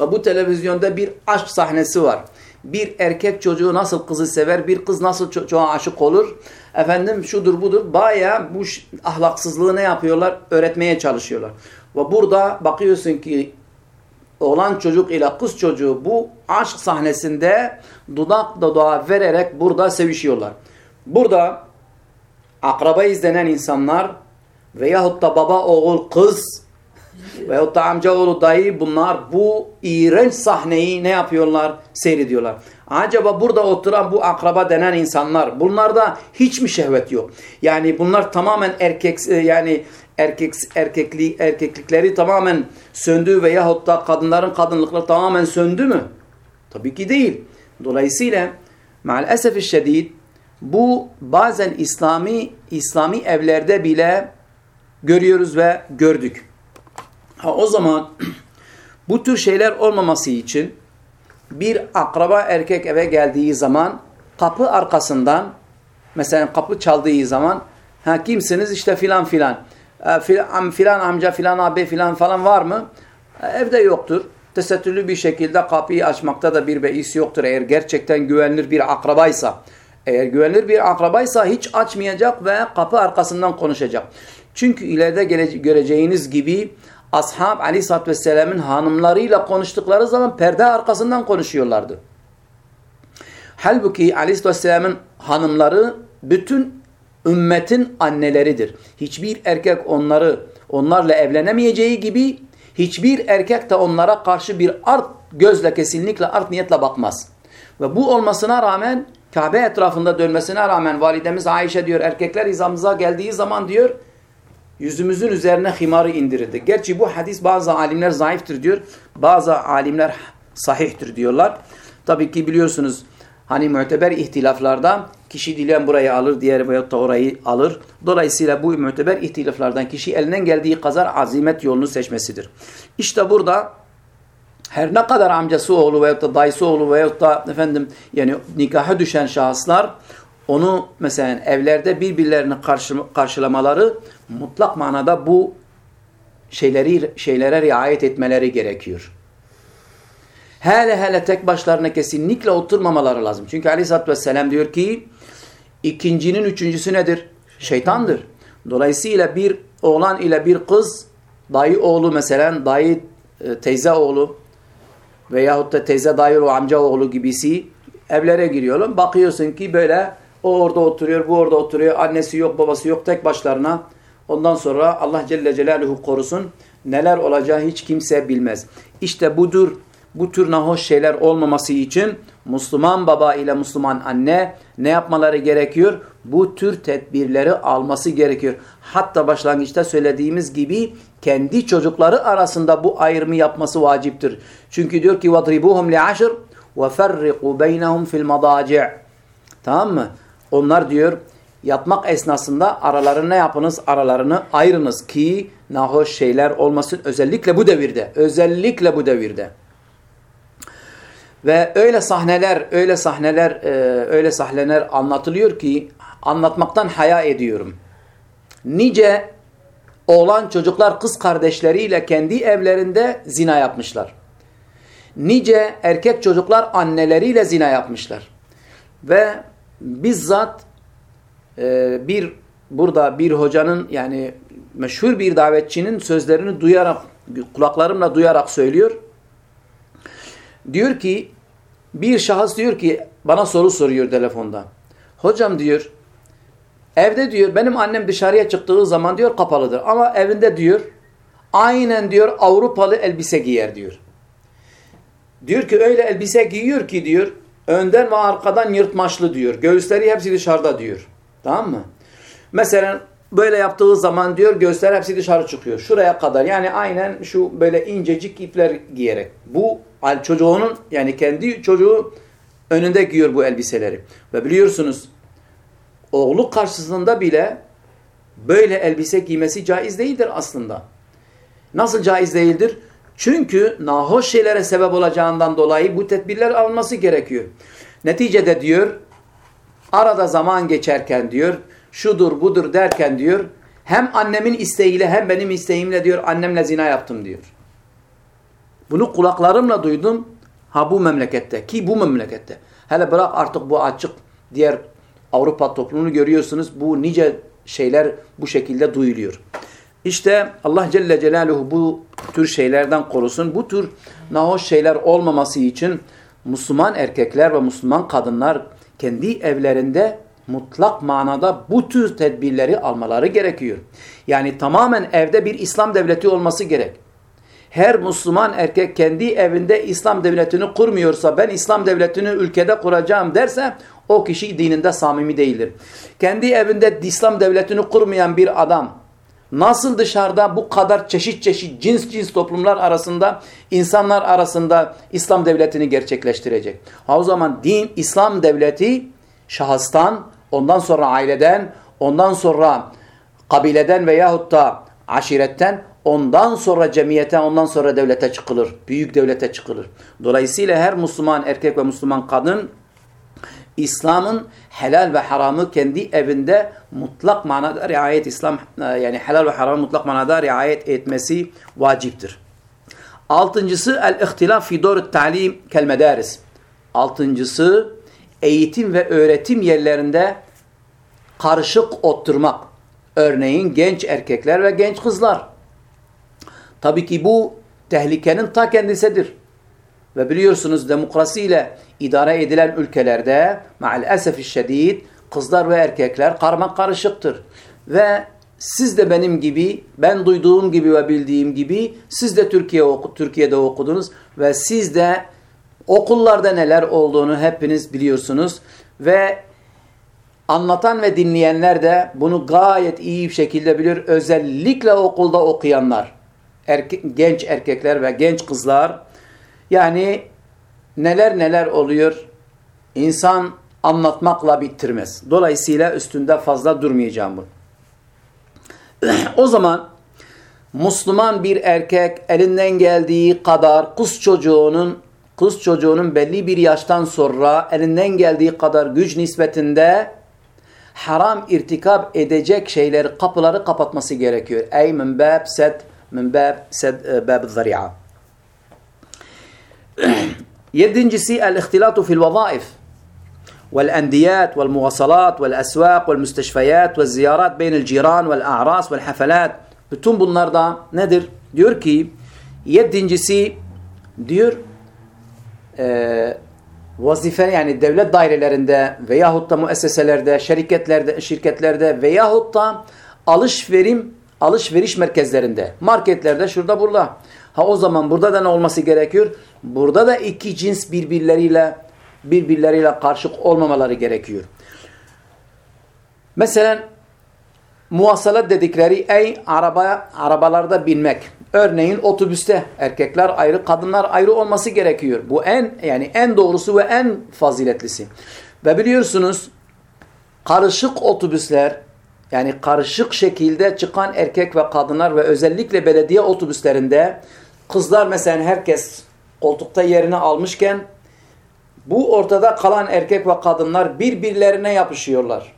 Ve bu televizyonda bir aşk sahnesi var. Bir erkek çocuğu nasıl kızı sever, bir kız nasıl çocuğa aşık olur. Efendim şudur budur. Baya bu ahlaksızlığı ne yapıyorlar? Öğretmeye çalışıyorlar. Ve burada bakıyorsun ki oğlan çocuk ile kız çocuğu bu aşk sahnesinde dudak dudağa vererek burada sevişiyorlar. Burada akraba izlenen insanlar veyahut da baba oğul kız veyahut da amca oğlu dayı bunlar bu iğrenç sahneyi ne yapıyorlar? Seyrediyorlar. Acaba burada oturan bu akraba denen insanlar bunlarda hiç mi şehvet yok? Yani bunlar tamamen erkek yani erkek erkekli erkeklikleri tamamen söndü veyahut da kadınların kadınlıkları tamamen söndü mü? Tabii ki değil. Dolayısıyla maalesef şiddet bu bazen İslami İslami evlerde bile görüyoruz ve gördük. Ha, o zaman (clears throat) bu tür şeyler olmaması için bir akraba erkek eve geldiği zaman kapı arkasından mesela kapı çaldığı zaman ha kimsiniz işte filan filan filan, filan amca filan abi filan falan var mı? E, evde yoktur. Tesettürlü bir şekilde kapıyı açmakta da bir beis yoktur eğer gerçekten güvenilir bir akrabaysa. Eğer güvenilir bir akrabaysa hiç açmayacak ve kapı arkasından konuşacak. Çünkü ileride göreceğiniz gibi ashab aleyhissalatü vesselamın hanımlarıyla konuştukları zaman perde arkasından konuşuyorlardı. Halbuki aleyhissalatü vesselamın hanımları bütün ümmetin anneleridir. Hiçbir erkek onları onlarla evlenemeyeceği gibi hiçbir erkek de onlara karşı bir art gözle kesinlikle art niyetle bakmaz. Ve bu olmasına rağmen Kabe etrafında dönmesine rağmen validemiz Ayşe diyor erkekler izamıza geldiği zaman diyor yüzümüzün üzerine himarı indirirdi. Gerçi bu hadis bazı alimler zayıftır diyor. Bazı alimler sahihtir diyorlar. Tabii ki biliyorsunuz hani müteber ihtilaflarda kişi dilen burayı alır, diğer veyahut da orayı alır. Dolayısıyla bu müteber ihtilaflardan kişi elinden geldiği kadar azimet yolunu seçmesidir. İşte burada her ne kadar amcası oğlu veyahut da dayısı oğlu veyahut da efendim yani nikaha düşen şahıslar onu mesela evlerde birbirlerini karşı, karşılamaları mutlak manada bu şeyleri şeylere riayet etmeleri gerekiyor. Hele hele tek başlarına kesinlikle oturmamaları lazım. Çünkü aleyhissalatü vesselam diyor ki ikincinin üçüncüsü nedir? Şeytandır. Dolayısıyla bir oğlan ile bir kız dayı oğlu mesela dayı e, teyze oğlu veyahut da teyze dayı o amca oğlu gibisi evlere giriyorlar. Bakıyorsun ki böyle o orada oturuyor, bu orada oturuyor. Annesi yok, babası yok tek başlarına. Ondan sonra Allah Celle Celaluhu korusun. Neler olacağı hiç kimse bilmez. İşte budur. Bu tür nahoş şeyler olmaması için Müslüman baba ile Müslüman anne ne yapmaları gerekiyor? bu tür tedbirleri alması gerekiyor. Hatta başlangıçta söylediğimiz gibi kendi çocukları arasında bu ayrımı yapması vaciptir. Çünkü diyor ki وَضْرِبُوهُمْ لِعَشْرٍ وَفَرِّقُوا بَيْنَهُمْ فِي الْمَضَاجِعِ Tamam mı? Onlar diyor yatmak esnasında aralarını ne yapınız? Aralarını ayırınız ki nahoş şeyler olmasın. Özellikle bu devirde. Özellikle bu devirde. Ve öyle sahneler, öyle sahneler, e, öyle sahneler anlatılıyor ki anlatmaktan haya ediyorum. Nice oğlan çocuklar kız kardeşleriyle kendi evlerinde zina yapmışlar. Nice erkek çocuklar anneleriyle zina yapmışlar. Ve bizzat e, bir burada bir hocanın yani meşhur bir davetçinin sözlerini duyarak kulaklarımla duyarak söylüyor. Diyor ki bir şahıs diyor ki bana soru soruyor telefonda. Hocam diyor evde diyor benim annem dışarıya çıktığı zaman diyor kapalıdır ama evinde diyor aynen diyor Avrupalı elbise giyer diyor. Diyor ki öyle elbise giyiyor ki diyor önden ve arkadan yırtmaçlı diyor. Göğüsleri hepsi dışarıda diyor. Tamam mı? Mesela böyle yaptığı zaman diyor göğüsler hepsi dışarı çıkıyor. Şuraya kadar yani aynen şu böyle incecik ipler giyerek. Bu çocuğunun yani kendi çocuğu önünde giyiyor bu elbiseleri. Ve biliyorsunuz oğlu karşısında bile böyle elbise giymesi caiz değildir aslında. Nasıl caiz değildir? Çünkü nahoş şeylere sebep olacağından dolayı bu tedbirler alınması gerekiyor. Neticede diyor arada zaman geçerken diyor şudur budur derken diyor hem annemin isteğiyle hem benim isteğimle diyor annemle zina yaptım diyor. Bunu kulaklarımla duydum ha bu memlekette ki bu memlekette. Hele bırak artık bu açık diğer Avrupa toplumunu görüyorsunuz bu nice şeyler bu şekilde duyuluyor. İşte Allah Celle Celaluhu bu tür şeylerden korusun. Bu tür nahoş şeyler olmaması için Müslüman erkekler ve Müslüman kadınlar kendi evlerinde mutlak manada bu tür tedbirleri almaları gerekiyor. Yani tamamen evde bir İslam devleti olması gerek. Her Müslüman erkek kendi evinde İslam devletini kurmuyorsa ben İslam devletini ülkede kuracağım derse o kişi dininde samimi değildir. Kendi evinde İslam devletini kurmayan bir adam nasıl dışarıda bu kadar çeşit çeşit cins cins toplumlar arasında insanlar arasında İslam devletini gerçekleştirecek? Ha o zaman din İslam devleti şahıstan ondan sonra aileden, ondan sonra kabileden veyahut da aşiretten, ondan sonra cemiyete, ondan sonra devlete çıkılır. Büyük devlete çıkılır. Dolayısıyla her Müslüman erkek ve Müslüman kadın İslam'ın helal ve haramı kendi evinde mutlak manada riayet İslam yani helal ve haramı mutlak manada riayet etmesi vaciptir. Altıncısı el-ihtilaf fi doğru talim kel medaris. Altıncısı eğitim ve öğretim yerlerinde karışık oturmak. Örneğin genç erkekler ve genç kızlar. Tabii ki bu tehlikenin ta kendisidir. Ve biliyorsunuz demokrasiyle idare edilen ülkelerde maalesef şiddet kızlar ve erkekler karma karışıktır. Ve siz de benim gibi, ben duyduğum gibi ve bildiğim gibi siz de Türkiye oku, Türkiye'de okudunuz ve siz de okullarda neler olduğunu hepiniz biliyorsunuz ve anlatan ve dinleyenler de bunu gayet iyi bir şekilde bilir. Özellikle okulda okuyanlar, erke genç erkekler ve genç kızlar yani neler neler oluyor insan anlatmakla bitirmez. Dolayısıyla üstünde fazla durmayacağım bu. (clears throat) o zaman Müslüman bir erkek elinden geldiği kadar kız çocuğunun kız çocuğunun belli bir yaştan sonra elinden geldiği kadar güç nispetinde haram irtikap edecek şeyleri, kapıları kapatması gerekiyor. Ey min sed, من باب سد آه، باب الذريعة. (clears throat) يدنجسي الاختلاط في الوظائف والأنديات والمواصلات والأسواق والمستشفيات والزيارات بين الجيران والأعراس والحفلات. بتنبو النار نادر. ديور كي يدنجسي ديور آه، وظيفة يعني الدولة دايرة لرندا فياهوطة مؤسسة لرندا شركة لرندا شركة لرندا فياهوطة alışverim alışveriş merkezlerinde, marketlerde, şurada burada. Ha o zaman burada da ne olması gerekiyor? Burada da iki cins birbirleriyle birbirleriyle karışık olmamaları gerekiyor. Mesela muvasalat dedikleri ey araba arabalarda binmek. Örneğin otobüste erkekler ayrı, kadınlar ayrı olması gerekiyor. Bu en yani en doğrusu ve en faziletlisi. Ve biliyorsunuz karışık otobüsler yani karışık şekilde çıkan erkek ve kadınlar ve özellikle belediye otobüslerinde kızlar mesela herkes koltukta yerini almışken bu ortada kalan erkek ve kadınlar birbirlerine yapışıyorlar.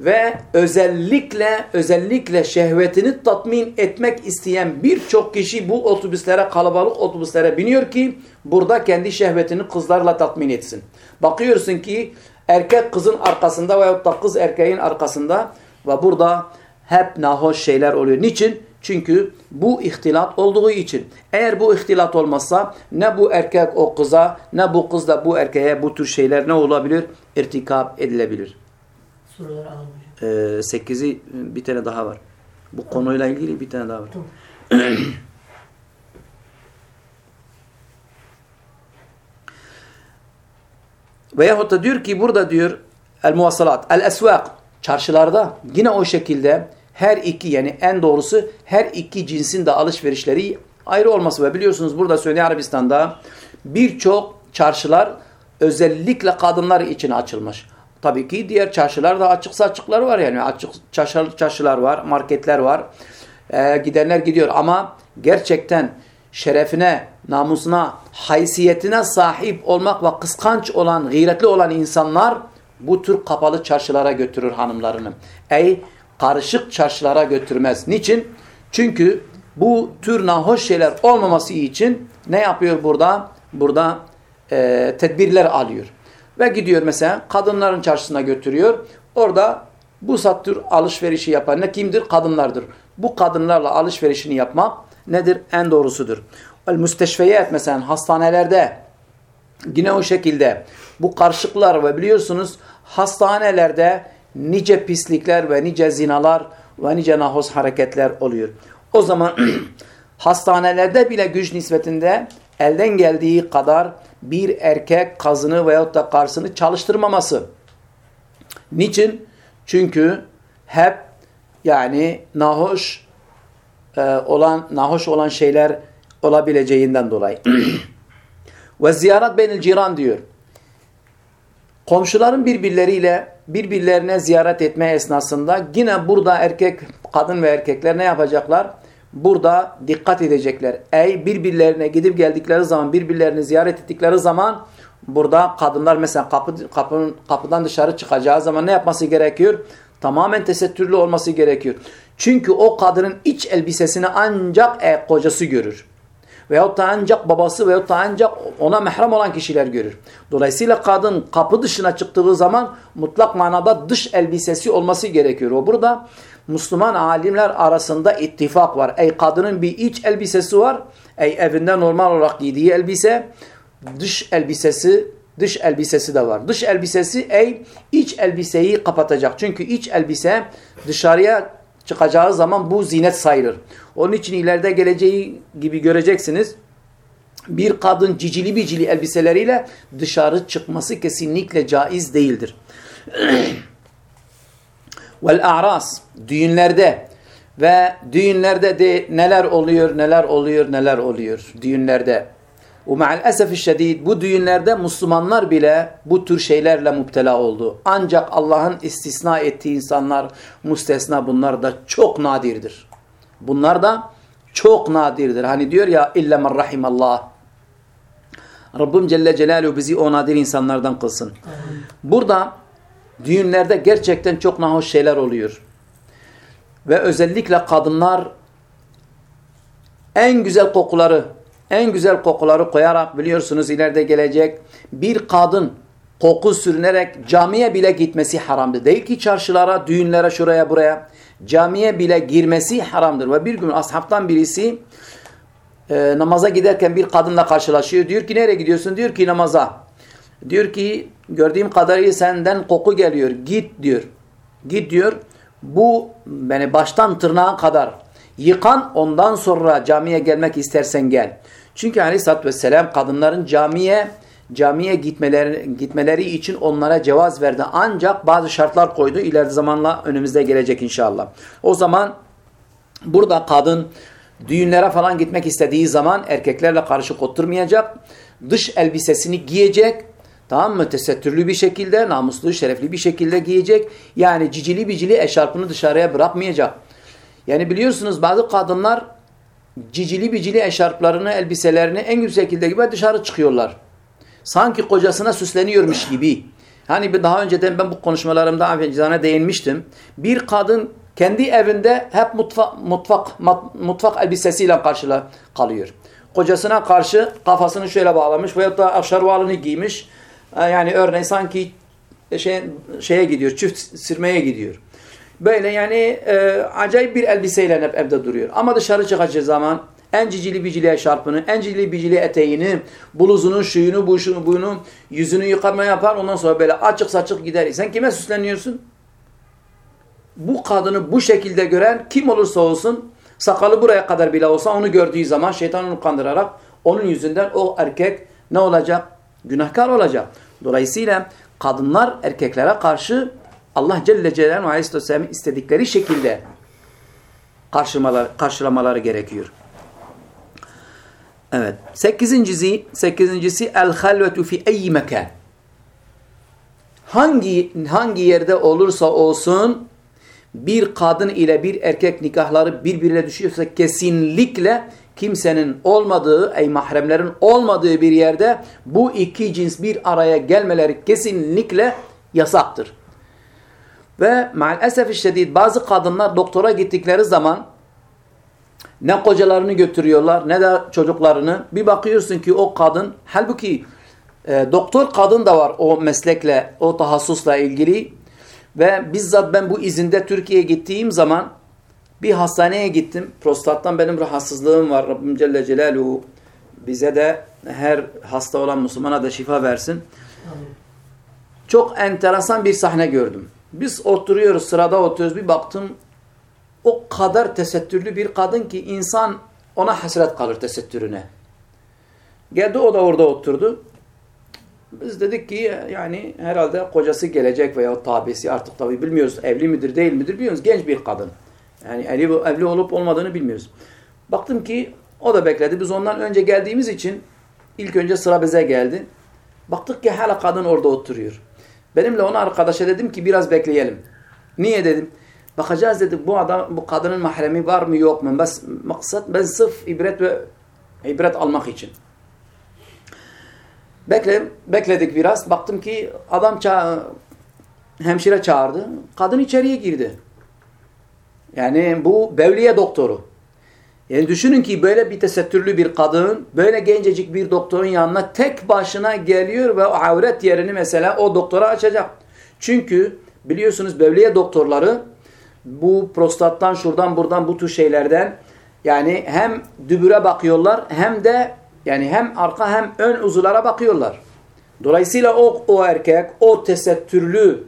Ve özellikle özellikle şehvetini tatmin etmek isteyen birçok kişi bu otobüslere kalabalık otobüslere biniyor ki burada kendi şehvetini kızlarla tatmin etsin. Bakıyorsun ki erkek kızın arkasında veyahut da kız erkeğin arkasında ve burada hep nahoş şeyler oluyor. Niçin? Çünkü bu ihtilat olduğu için. Eğer bu ihtilat olmazsa ne bu erkek o kıza ne bu kız da bu erkeğe bu tür şeyler ne olabilir? İrtikap edilebilir. Soruları alalım Ee, sekizi bir tane daha var. Bu konuyla ilgili bir tane daha var. Tamam. (clears throat) Veyahut da diyor ki burada diyor el muvasalat, el esvak çarşılarda yine o şekilde her iki yani en doğrusu her iki cinsin de alışverişleri ayrı olması ve biliyorsunuz burada Suudi Arabistan'da birçok çarşılar özellikle kadınlar için açılmış. Tabii ki diğer çarşılarda açıksa açıkları var yani açık çarşı, çarşılar var, marketler var. Ee, gidenler gidiyor ama gerçekten şerefine, namusuna, haysiyetine sahip olmak ve kıskanç olan, gıyretli olan insanlar bu tür kapalı çarşılara götürür hanımlarını. Ey karışık çarşılara götürmez. Niçin? Çünkü bu tür nahoş şeyler olmaması için ne yapıyor burada? Burada e, tedbirler alıyor. Ve gidiyor mesela kadınların çarşısına götürüyor. Orada bu sattır alışverişi yapan ne kimdir? Kadınlardır. Bu kadınlarla alışverişini yapmak nedir? En doğrusudur. Müsteşfeyet mesela hastanelerde yine o şekilde bu karışıklar ve biliyorsunuz hastanelerde nice pislikler ve nice zinalar ve nice nahos hareketler oluyor. O zaman (clears throat) hastanelerde bile güç nispetinde elden geldiği kadar bir erkek kazını veyahut da karşısını çalıştırmaması. Niçin? Çünkü hep yani nahoş e, olan nahoş olan şeyler olabileceğinden dolayı. (clears throat) Ve ziyaret beynil ciran diyor. Komşuların birbirleriyle birbirlerine ziyaret etme esnasında yine burada erkek, kadın ve erkekler ne yapacaklar? Burada dikkat edecekler. Ey birbirlerine gidip geldikleri zaman, birbirlerini ziyaret ettikleri zaman burada kadınlar mesela kapı, kapının, kapıdan dışarı çıkacağı zaman ne yapması gerekiyor? Tamamen tesettürlü olması gerekiyor. Çünkü o kadının iç elbisesini ancak e, kocası görür. Veyahut da ancak babası veyahut da ancak ona mehrem olan kişiler görür. Dolayısıyla kadın kapı dışına çıktığı zaman mutlak manada dış elbisesi olması gerekiyor. O burada Müslüman alimler arasında ittifak var. Ey kadının bir iç elbisesi var. Ey evinde normal olarak giydiği elbise, dış elbisesi dış elbisesi de var. Dış elbisesi ey iç elbiseyi kapatacak. Çünkü iç elbise dışarıya çıkacağı zaman bu zinet sayılır. Onun için ileride geleceği gibi göreceksiniz. Bir kadın cicili bicili elbiseleriyle dışarı çıkması kesinlikle caiz değildir. (clears throat) Vel a'ras düğünlerde ve düğünlerde de neler oluyor, neler oluyor, neler oluyor düğünlerde. Ve ma'al esefi şedid bu düğünlerde Müslümanlar bile bu tür şeylerle müptela oldu. Ancak Allah'ın istisna ettiği insanlar müstesna bunlar da çok nadirdir. Bunlar da çok nadirdir. Hani diyor ya illa men rahimallah. Rabbim Celle Celaluhu bizi o nadir insanlardan kılsın. Burada düğünlerde gerçekten çok nahoş şeyler oluyor. Ve özellikle kadınlar en güzel kokuları, en güzel kokuları koyarak biliyorsunuz ileride gelecek bir kadın koku sürünerek camiye bile gitmesi haramdır. Değil ki çarşılara, düğünlere, şuraya buraya camiye bile girmesi haramdır. Ve bir gün ashabtan birisi e, namaza giderken bir kadınla karşılaşıyor. Diyor ki nereye gidiyorsun? Diyor ki namaza. Diyor ki gördüğüm kadarıyla senden koku geliyor. Git diyor. Git diyor. Bu beni baştan tırnağa kadar yıkan ondan sonra camiye gelmek istersen gel. Çünkü aleyhissalatü vesselam kadınların camiye camiye gitmeleri, gitmeleri için onlara cevaz verdi. Ancak bazı şartlar koydu. İleride zamanla önümüzde gelecek inşallah. O zaman burada kadın düğünlere falan gitmek istediği zaman erkeklerle karışık oturmayacak. Dış elbisesini giyecek. Tamam mı? Tesettürlü bir şekilde, namuslu, şerefli bir şekilde giyecek. Yani cicili bicili eşarpını dışarıya bırakmayacak. Yani biliyorsunuz bazı kadınlar cicili bicili eşarplarını, elbiselerini en güzel şekilde gibi dışarı çıkıyorlar. Sanki kocasına süsleniyormuş gibi. Hani daha önceden ben bu konuşmalarımda avcizane değinmiştim. Bir kadın kendi evinde hep mutfak, mutfak, mutfak elbisesiyle karşıla kalıyor. Kocasına karşı kafasını şöyle bağlamış veyahut da şarvalını giymiş. Yani örneğin sanki şey, şeye gidiyor, çift sirmeye gidiyor. Böyle yani e, acayip bir elbiseyle hep evde duruyor. Ama dışarı çıkacağı zaman en cicili bicili şarpını, en cicili bicili eteğini, bluzunun şuyunu, bu şunu, buyunu, yüzünü yıkama yapar. Ondan sonra böyle açık saçık gider. Sen kime süsleniyorsun? Bu kadını bu şekilde gören kim olursa olsun, sakalı buraya kadar bile olsa onu gördüğü zaman şeytan onu kandırarak onun yüzünden o erkek ne olacak? Günahkar olacak. Dolayısıyla kadınlar erkeklere karşı Allah Celle Celaluhu Aleyhisselam'ın istedikleri şekilde karşılamaları, karşılamaları gerekiyor. Evet. Sekizincisi, sekizincisi el halvetu fi eyyi mekan. Hangi, hangi yerde olursa olsun bir kadın ile bir erkek nikahları birbirine düşüyorsa kesinlikle kimsenin olmadığı, ey mahremlerin olmadığı bir yerde bu iki cins bir araya gelmeleri kesinlikle yasaktır. Ve maalesef şiddet bazı kadınlar doktora gittikleri zaman ne kocalarını götürüyorlar ne de çocuklarını. Bir bakıyorsun ki o kadın halbuki e, doktor kadın da var o meslekle, o tahassusla ilgili. Ve bizzat ben bu izinde Türkiye'ye gittiğim zaman bir hastaneye gittim. Prostattan benim rahatsızlığım var. Rabbim Celle Celaluhu bize de her hasta olan Müslümana da şifa versin. Çok enteresan bir sahne gördüm. Biz oturuyoruz, sırada oturuyoruz. Bir baktım o kadar tesettürlü bir kadın ki insan ona hasret kalır tesettürüne. Geldi o da orada oturdu. Biz dedik ki yani herhalde kocası gelecek veya tabisi artık tabi bilmiyoruz evli midir değil midir bilmiyoruz. Genç bir kadın. Yani evli, evli olup olmadığını bilmiyoruz. Baktım ki o da bekledi. Biz ondan önce geldiğimiz için ilk önce sıra bize geldi. Baktık ki hala kadın orada oturuyor. Benimle ona arkadaşa dedim ki biraz bekleyelim. Niye dedim. Bakacağız dedik bu adam bu kadının mahremi var mı yok mu? Bas, maksat ben sırf ibret ve ibret almak için. Bekle, bekledik biraz. Baktım ki adam ça hemşire çağırdı. Kadın içeriye girdi. Yani bu bevliye doktoru. Yani düşünün ki böyle bir tesettürlü bir kadın böyle gencecik bir doktorun yanına tek başına geliyor ve avret yerini mesela o doktora açacak. Çünkü biliyorsunuz bevliye doktorları bu prostattan şuradan buradan bu tür şeylerden yani hem dübüre bakıyorlar hem de yani hem arka hem ön uzuvlara bakıyorlar. Dolayısıyla o, o erkek o tesettürlü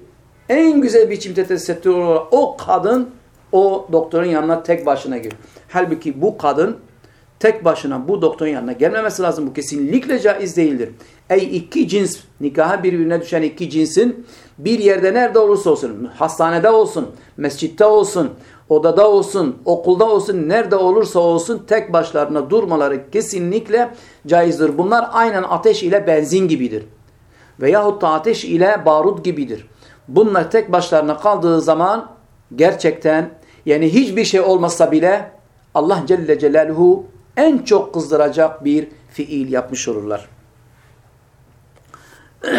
en güzel biçimde tesettürlü olan o kadın o doktorun yanına tek başına giriyor. Halbuki bu kadın tek başına bu doktorun yanına gelmemesi lazım. Bu kesinlikle caiz değildir. Ey iki cins, nikaha birbirine düşen iki cinsin bir yerde nerede olursa olsun, hastanede olsun, mescitte olsun, odada olsun, okulda olsun, nerede olursa olsun tek başlarına durmaları kesinlikle caizdir. Bunlar aynen ateş ile benzin gibidir. Veyahut da ateş ile barut gibidir. Bunlar tek başlarına kaldığı zaman gerçekten yani hiçbir şey olmasa bile Allah Celle Celaluhu en çok kızdıracak bir fiil yapmış olurlar. (clears throat)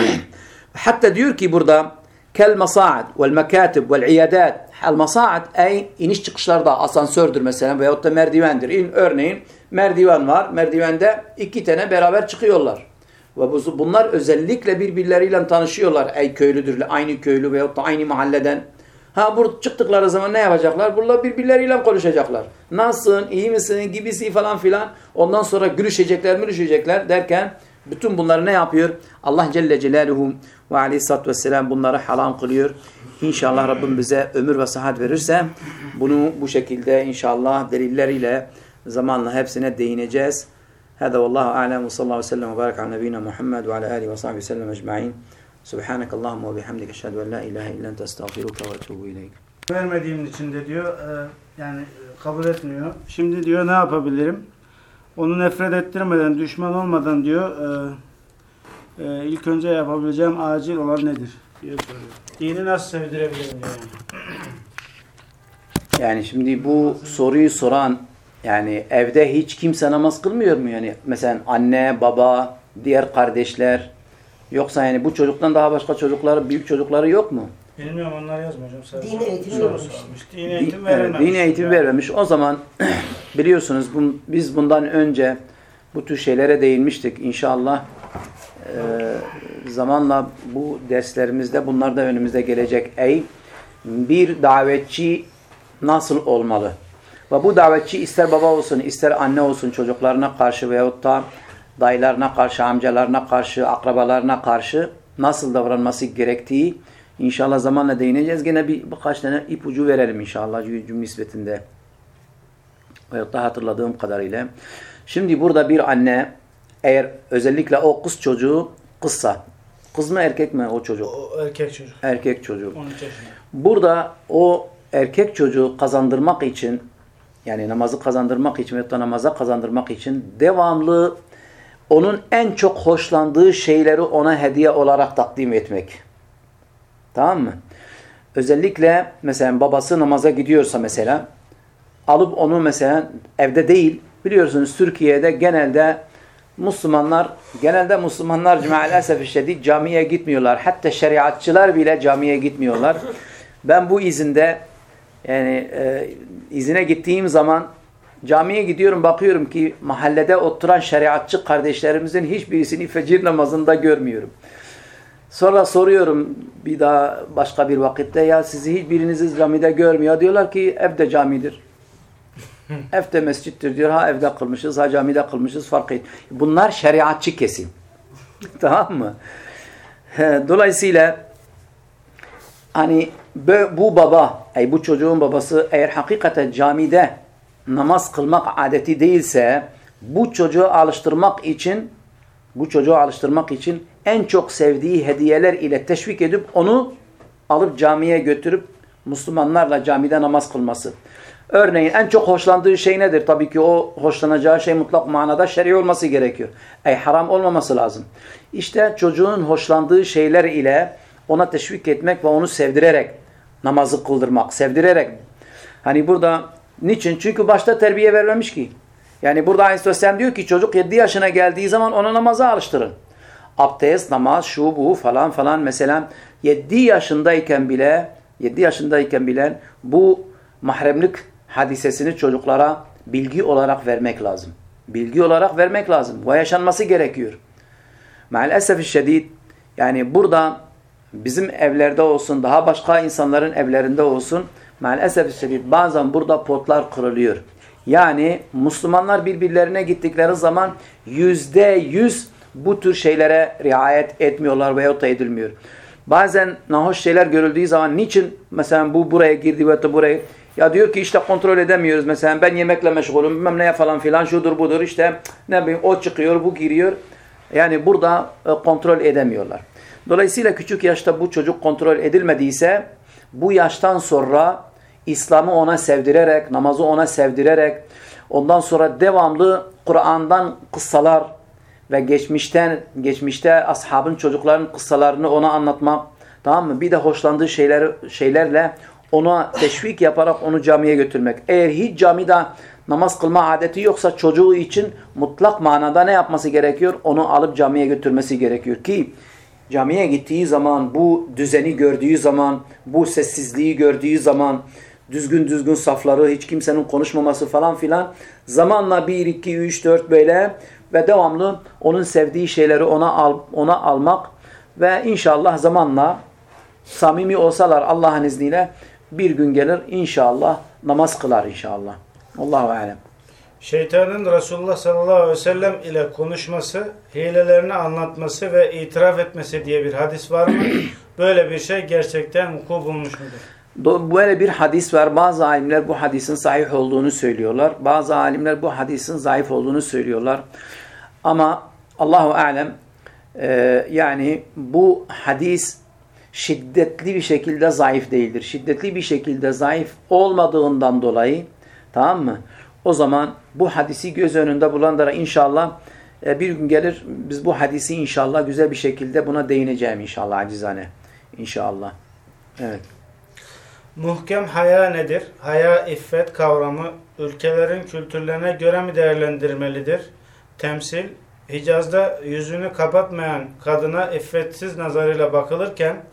Hatta diyor ki burada kel masaad vel mekatib vel iyadat. El masaad ey iniş çıkışlarda asansördür mesela veyahut da merdivendir. İn, örneğin merdiven var. Merdivende iki tane beraber çıkıyorlar. Ve bunlar özellikle birbirleriyle tanışıyorlar. Ey köylüdür, aynı köylü veyahut da aynı mahalleden. Ha burada çıktıkları zaman ne yapacaklar? Burada birbirleriyle konuşacaklar. Nasılsın, iyi misin, gibisi falan filan. Ondan sonra gülüşecekler, mürüşecekler derken bütün bunları ne yapıyor? Allah Celle Celaluhu ve Aleyhisselatü Vesselam bunları halam kılıyor. İnşallah Rabbim bize ömür ve sıhhat verirse bunu bu şekilde inşallah delilleriyle zamanla hepsine değineceğiz. Hada vallahu alem ve sallallahu aleyhi ve sellem ve barak ala nebine Muhammed ve ala alihi ve sahbihi sellem ecma'in. Subhanak Allahumma ve bihamdike eşhedü en la ilahe illa ente estağfiruke ve etûbü ileyk. Vermediğimin için diyor e, yani e, kabul etmiyor. Şimdi diyor ne yapabilirim? Onu nefret ettirmeden, düşman olmadan diyor e, ilk önce yapabileceğim acil olan nedir? diye soruyor. Dini nasıl sevdirebilirim diyor. Yani şimdi bu soruyu soran yani evde hiç kimse namaz kılmıyor mu? Yani mesela anne, baba, diğer kardeşler yoksa yani bu çocuktan daha başka çocukları, büyük çocukları yok mu? Bilmiyorum onlar yazmıyor hocam. Sadece Dini eğitimi soru vermemiş. sormuş. Dini eğitim Din- verilmemiş. evet, dini eğitim Yani. vermemiş. O zaman (clears throat) biliyorsunuz bu- biz bundan önce bu tür şeylere değinmiştik. İnşallah e, zamanla bu derslerimizde bunlar da önümüzde gelecek. Ey bir davetçi nasıl olmalı? Ve bu davetçi ister baba olsun, ister anne olsun çocuklarına karşı veyahut da dayılarına karşı, amcalarına karşı, akrabalarına karşı nasıl davranması gerektiği inşallah zamanla değineceğiz. Gene bir birkaç tane ipucu verelim inşallah cümle nispetinde. Veyahut da hatırladığım kadarıyla. Şimdi burada bir anne eğer özellikle o kız çocuğu kızsa, kız mı erkek mi o çocuk? O erkek çocuk. Erkek çocuk. 13 yaşında. Burada o erkek çocuğu kazandırmak için yani namazı kazandırmak için veyahut da namaza kazandırmak için devamlı onun en çok hoşlandığı şeyleri ona hediye olarak takdim etmek. Tamam mı? Özellikle mesela babası namaza gidiyorsa mesela alıp onu mesela evde değil biliyorsunuz Türkiye'de genelde Müslümanlar genelde Müslümanlar maalesef şiddet camiye gitmiyorlar. Hatta şeriatçılar bile camiye gitmiyorlar. Ben bu izinde yani e, izine gittiğim zaman camiye gidiyorum bakıyorum ki mahallede oturan şeriatçı kardeşlerimizin hiçbirisini fecir namazında görmüyorum. Sonra soruyorum bir daha başka bir vakitte ya sizi hiçbirinizi camide görmüyor. Diyorlar ki evde camidir. (laughs) evde mescittir diyor. Ha evde kılmışız, ha camide kılmışız fark et. Bunlar şeriatçı kesim. (laughs) tamam mı? Dolayısıyla hani bu baba, ey bu çocuğun babası eğer hakikaten camide namaz kılmak adeti değilse bu çocuğu alıştırmak için bu çocuğu alıştırmak için en çok sevdiği hediyeler ile teşvik edip onu alıp camiye götürüp Müslümanlarla camide namaz kılması. Örneğin en çok hoşlandığı şey nedir? Tabii ki o hoşlanacağı şey mutlak manada şer'i olması gerekiyor. Ey haram olmaması lazım. İşte çocuğun hoşlandığı şeyler ile ona teşvik etmek ve onu sevdirerek namazı kıldırmak, sevdirerek. Hani burada niçin? Çünkü başta terbiye vermemiş ki. Yani burada Aleyhisselam diyor ki çocuk 7 yaşına geldiği zaman onu namaza alıştırın. Abdest, namaz, şu bu falan falan mesela 7 yaşındayken bile 7 yaşındayken bile bu mahremlik hadisesini çocuklara bilgi olarak vermek lazım. Bilgi olarak vermek lazım. Bu yaşanması gerekiyor. Maalesef şiddet yani burada bizim evlerde olsun, daha başka insanların evlerinde olsun maalesef şiddet bazen burada potlar kırılıyor. Yani Müslümanlar birbirlerine gittikleri zaman yüzde yüz bu tür şeylere riayet etmiyorlar veyahut da edilmiyor. Bazen nahoş şeyler görüldüğü zaman niçin mesela bu buraya girdi veyahut buraya ya diyor ki işte kontrol edemiyoruz mesela ben yemekle meşgulüm bilmem neye falan filan şudur budur işte ne bileyim o çıkıyor bu giriyor. Yani burada kontrol edemiyorlar. Dolayısıyla küçük yaşta bu çocuk kontrol edilmediyse bu yaştan sonra İslam'ı ona sevdirerek, namazı ona sevdirerek, ondan sonra devamlı Kur'an'dan kıssalar ve geçmişten geçmişte ashabın çocukların kıssalarını ona anlatmak, tamam mı? Bir de hoşlandığı şeyler şeylerle ona teşvik yaparak onu camiye götürmek. Eğer hiç camide namaz kılma adeti yoksa çocuğu için mutlak manada ne yapması gerekiyor? Onu alıp camiye götürmesi gerekiyor ki camiye gittiği zaman, bu düzeni gördüğü zaman, bu sessizliği gördüğü zaman, düzgün düzgün safları, hiç kimsenin konuşmaması falan filan zamanla 1, 2, 3, 4 böyle ve devamlı onun sevdiği şeyleri ona al, ona almak ve inşallah zamanla samimi olsalar Allah'ın izniyle bir gün gelir inşallah namaz kılar inşallah. Allahu alem. Şeytanın Resulullah sallallahu aleyhi ve sellem ile konuşması, hilelerini anlatması ve itiraf etmesi diye bir hadis var mı? (clears throat) Böyle bir şey gerçekten vuku bulmuş mudur? Böyle bir hadis var. Bazı alimler bu hadisin sahih olduğunu söylüyorlar. Bazı alimler bu hadisin zayıf olduğunu söylüyorlar. Ama Allahu alem e, yani bu hadis şiddetli bir şekilde zayıf değildir. Şiddetli bir şekilde zayıf olmadığından dolayı tamam mı? O zaman bu hadisi göz önünde bulanlara inşallah e, bir gün gelir biz bu hadisi inşallah güzel bir şekilde buna değineceğim inşallah acizane. İnşallah. Evet. Muhkem haya nedir? Haya iffet kavramı ülkelerin kültürlerine göre mi değerlendirmelidir? Temsil, Hicaz'da yüzünü kapatmayan kadına iffetsiz nazarıyla bakılırken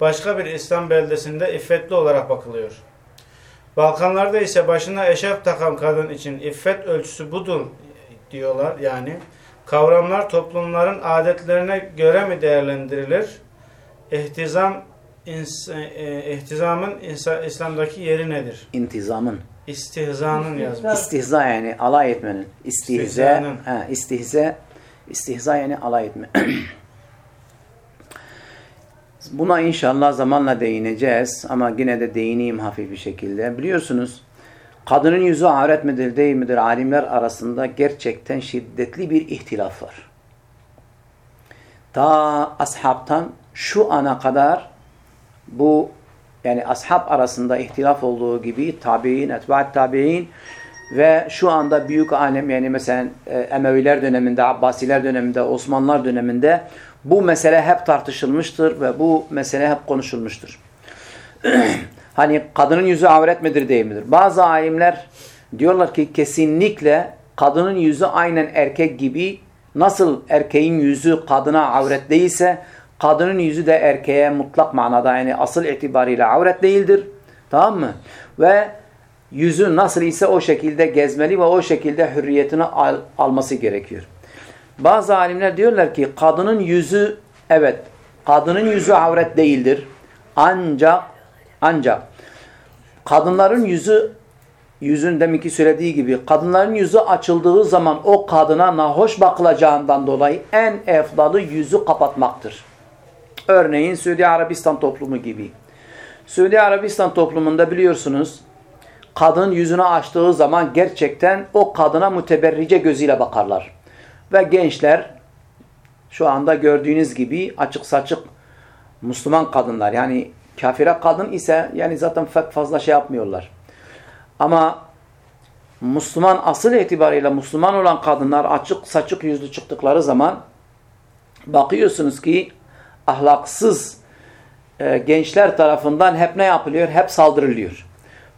başka bir İslam beldesinde iffetli olarak bakılıyor. Balkanlarda ise başına eşarp takan kadın için iffet ölçüsü budur diyorlar yani. Kavramlar toplumların adetlerine göre mi değerlendirilir? İhtizam ins e, ihtizamın insa, İslam'daki yeri nedir? İntizamın. İstihzanın yazmış. İstihza yani alay etmenin. İstihza, ha, istihza, istihza yani alay etme. (clears throat) Buna inşallah zamanla değineceğiz ama yine de değineyim hafif bir şekilde. Biliyorsunuz kadının yüzü avret midir değil midir alimler arasında gerçekten şiddetli bir ihtilaf var. Ta ashabtan şu ana kadar bu yani ashab arasında ihtilaf olduğu gibi tabi'in, etba'at tabi'in ve şu anda büyük alem yani mesela e, Emeviler döneminde, Abbasiler döneminde, Osmanlılar döneminde bu mesele hep tartışılmıştır ve bu mesele hep konuşulmuştur. (clears throat) hani kadının yüzü avret midir değil midir? Bazı alimler diyorlar ki kesinlikle kadının yüzü aynen erkek gibi nasıl erkeğin yüzü kadına avret değilse kadının yüzü de erkeğe mutlak manada yani asıl itibariyle avret değildir. Tamam mı? Ve yüzü nasıl ise o şekilde gezmeli ve o şekilde hürriyetini al, alması gerekiyor. Bazı alimler diyorlar ki kadının yüzü evet kadının yüzü avret değildir. Ancak ancak kadınların yüzü yüzün deminki söylediği gibi kadınların yüzü açıldığı zaman o kadına nahoş bakılacağından dolayı en efdalı yüzü kapatmaktır. Örneğin Suudi Arabistan toplumu gibi. Suudi Arabistan toplumunda biliyorsunuz kadın yüzünü açtığı zaman gerçekten o kadına müteberrice gözüyle bakarlar. Ve gençler şu anda gördüğünüz gibi açık saçık Müslüman kadınlar yani kafire kadın ise yani zaten fazla şey yapmıyorlar. Ama Müslüman asıl itibariyle Müslüman olan kadınlar açık saçık yüzlü çıktıkları zaman bakıyorsunuz ki ahlaksız e, gençler tarafından hep ne yapılıyor? Hep saldırılıyor.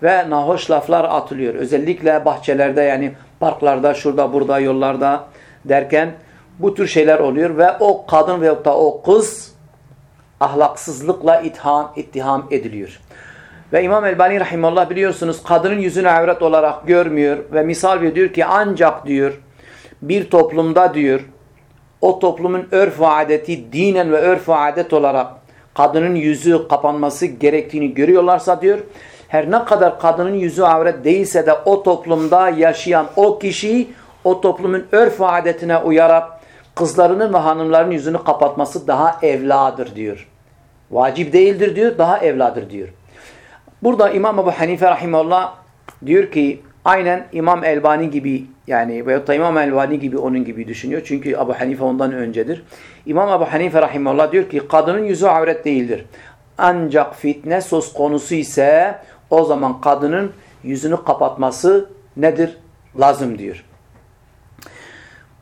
Ve nahoş laflar atılıyor. Özellikle bahçelerde yani parklarda, şurada, burada, yollarda derken bu tür şeyler oluyor ve o kadın veyahut da o kız ahlaksızlıkla itham, ittiham ediliyor. Ve İmam Elbani Rahimullah biliyorsunuz kadının yüzünü avret olarak görmüyor ve misal veriyor ki ancak diyor bir toplumda diyor o toplumun örf adeti dinen ve örf ve adet olarak kadının yüzü kapanması gerektiğini görüyorlarsa diyor her ne kadar kadının yüzü avret değilse de o toplumda yaşayan o kişi o toplumun örf adetine uyarak kızlarının ve hanımların yüzünü kapatması daha evladır diyor. Vacip değildir diyor, daha evladır diyor. Burada İmam Ebu Hanife Rahimullah diyor ki aynen İmam Elbani gibi yani veyahut da İmam Elbani gibi onun gibi düşünüyor. Çünkü Ebu Hanife ondan öncedir. İmam Ebu Hanife Rahimullah diyor ki kadının yüzü avret değildir. Ancak fitne söz konusu ise o zaman kadının yüzünü kapatması nedir? Lazım diyor.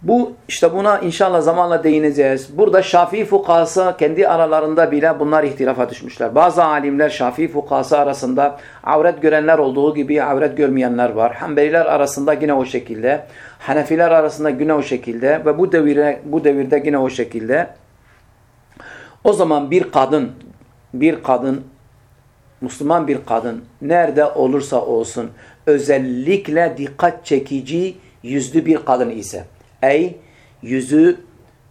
Bu işte buna inşallah zamanla değineceğiz. Burada Şafii fukası kendi aralarında bile bunlar ihtilafa düşmüşler. Bazı alimler Şafii fukası arasında avret görenler olduğu gibi avret görmeyenler var. Hanbeliler arasında yine o şekilde. Hanefiler arasında yine o şekilde ve bu devirde bu devirde yine o şekilde. O zaman bir kadın bir kadın Müslüman bir kadın nerede olursa olsun özellikle dikkat çekici yüzlü bir kadın ise ey yüzü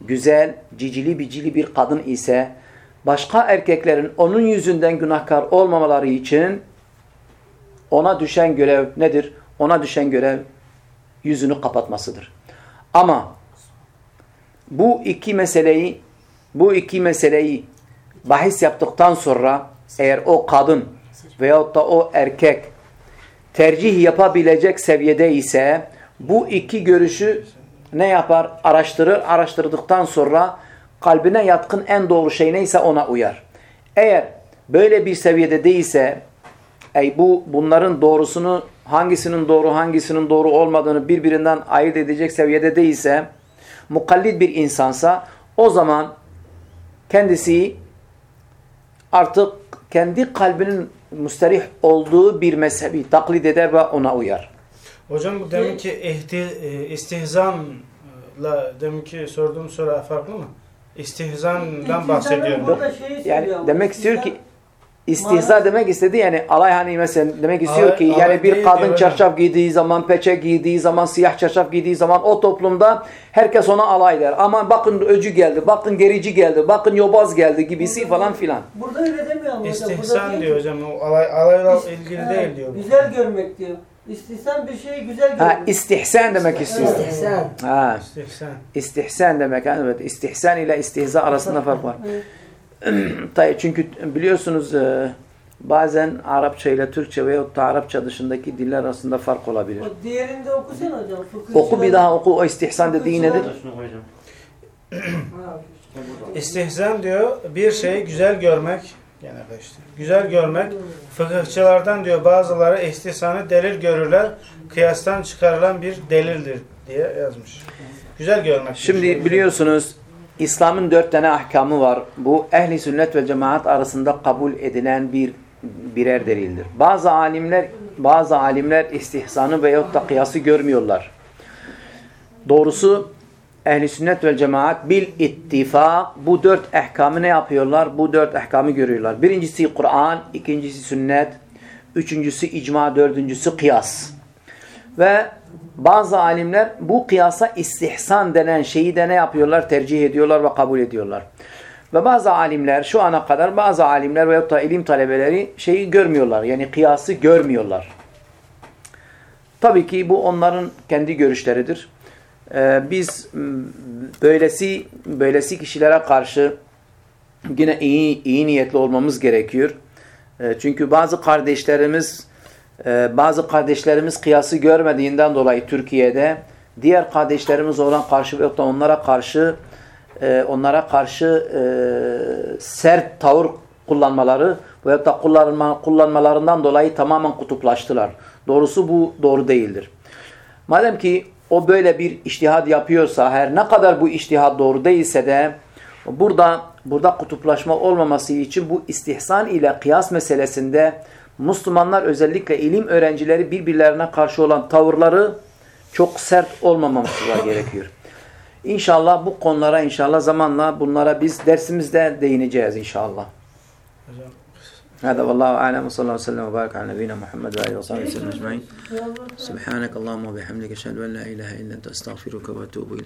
güzel, cicili bicili bir kadın ise başka erkeklerin onun yüzünden günahkar olmamaları için ona düşen görev nedir? Ona düşen görev yüzünü kapatmasıdır. Ama bu iki meseleyi bu iki meseleyi bahis yaptıktan sonra eğer o kadın veyahut da o erkek tercih yapabilecek seviyede ise bu iki görüşü ne yapar? Araştırır. Araştırdıktan sonra kalbine yatkın en doğru şey neyse ona uyar. Eğer böyle bir seviyede değilse ey bu bunların doğrusunu hangisinin doğru hangisinin doğru olmadığını birbirinden ayırt edecek seviyede değilse mukallid bir insansa o zaman kendisi artık kendi kalbinin müsterih olduğu bir mezhebi taklit eder ve ona uyar. Hocam bu deminki ihti, e, istihzanla deminki sorduğum soru farklı mı? İstihzandan bahsediyorum. Burada şeyi Yani demek istiyor ki istihza- demek istedi yani alay hani mesela demek istiyor Alay- ki alay yani bir kadın diyor çarşaf giydiği zaman, peçe giydiği zaman, siyah çarşaf giydiği zaman o toplumda herkes ona alay der. Aman bakın öcü geldi, bakın gerici geldi, bakın yobaz geldi gibisi falan filan. Burada öyle demiyor ama hocam. İstihsan Burada diyor hocam. O alay, alayla ilgili değil diyor. Güzel görmek diyor. İstihsan bir şeyi güzel görmek. Ha istihsan demek istiyor. İstihsan. Ha İstihsan. istihsan demek. ha, Evet istihsan ile istihza arasında fark var. (clears throat) Tabii çünkü biliyorsunuz e, bazen Arapça ile Türkçe veyahut da Arapça dışındaki diller arasında fark olabilir. O diğerinde okusana hocam. Oku bir daha oku. O istihsan dediği nedir? İstihzan diyor bir şeyi güzel görmek gene işte. Güzel görmek fıkıhçılardan diyor bazıları istihsanı delil görürler. Kıyastan çıkarılan bir delildir diye yazmış. Güzel görmek. Şimdi biliyorsunuz İslam'ın dört tane ahkamı var. Bu ehli sünnet ve cemaat arasında kabul edilen bir birer delildir. Bazı alimler bazı alimler istihsanı veyahut da kıyası görmüyorlar. Doğrusu ehli sünnet ve cemaat bil ittifak bu dört ahkamı ne yapıyorlar? Bu dört ahkamı görüyorlar. Birincisi Kur'an, ikincisi sünnet, üçüncüsü icma, dördüncüsü kıyas. Ve bazı alimler bu kıyasa istihsan denen şeyi de ne yapıyorlar? Tercih ediyorlar ve kabul ediyorlar. Ve bazı alimler şu ana kadar bazı alimler veyahut da ilim talebeleri şeyi görmüyorlar. Yani kıyası görmüyorlar. Tabii ki bu onların kendi görüşleridir. Ee, biz böylesi böylesi kişilere karşı yine iyi iyi niyetli olmamız gerekiyor. Ee, çünkü bazı kardeşlerimiz e, bazı kardeşlerimiz kıyası görmediğinden dolayı Türkiye'de diğer kardeşlerimiz olan karşı veyahut da onlara karşı e, onlara karşı e, sert tavır kullanmaları veyahut da kullanma, kullanmalarından dolayı tamamen kutuplaştılar. Doğrusu bu doğru değildir. Madem ki o böyle bir iştihad yapıyorsa her ne kadar bu iştihad doğru değilse de burada burada kutuplaşma olmaması için bu istihsan ile kıyas meselesinde Müslümanlar özellikle ilim öğrencileri birbirlerine karşı olan tavırları çok sert olmamaması (laughs) gerekiyor. İnşallah bu konulara inşallah zamanla bunlara biz dersimizde değineceğiz inşallah. Hocam, هذا والله أعلم وصلى الله وسلم وبارك على نبينا محمد وآله وصحبه وسلم أجمعين. سبحانك اللهم وبحمدك أشهد أن لا إله إلا أنت أستغفرك وأتوب إليك.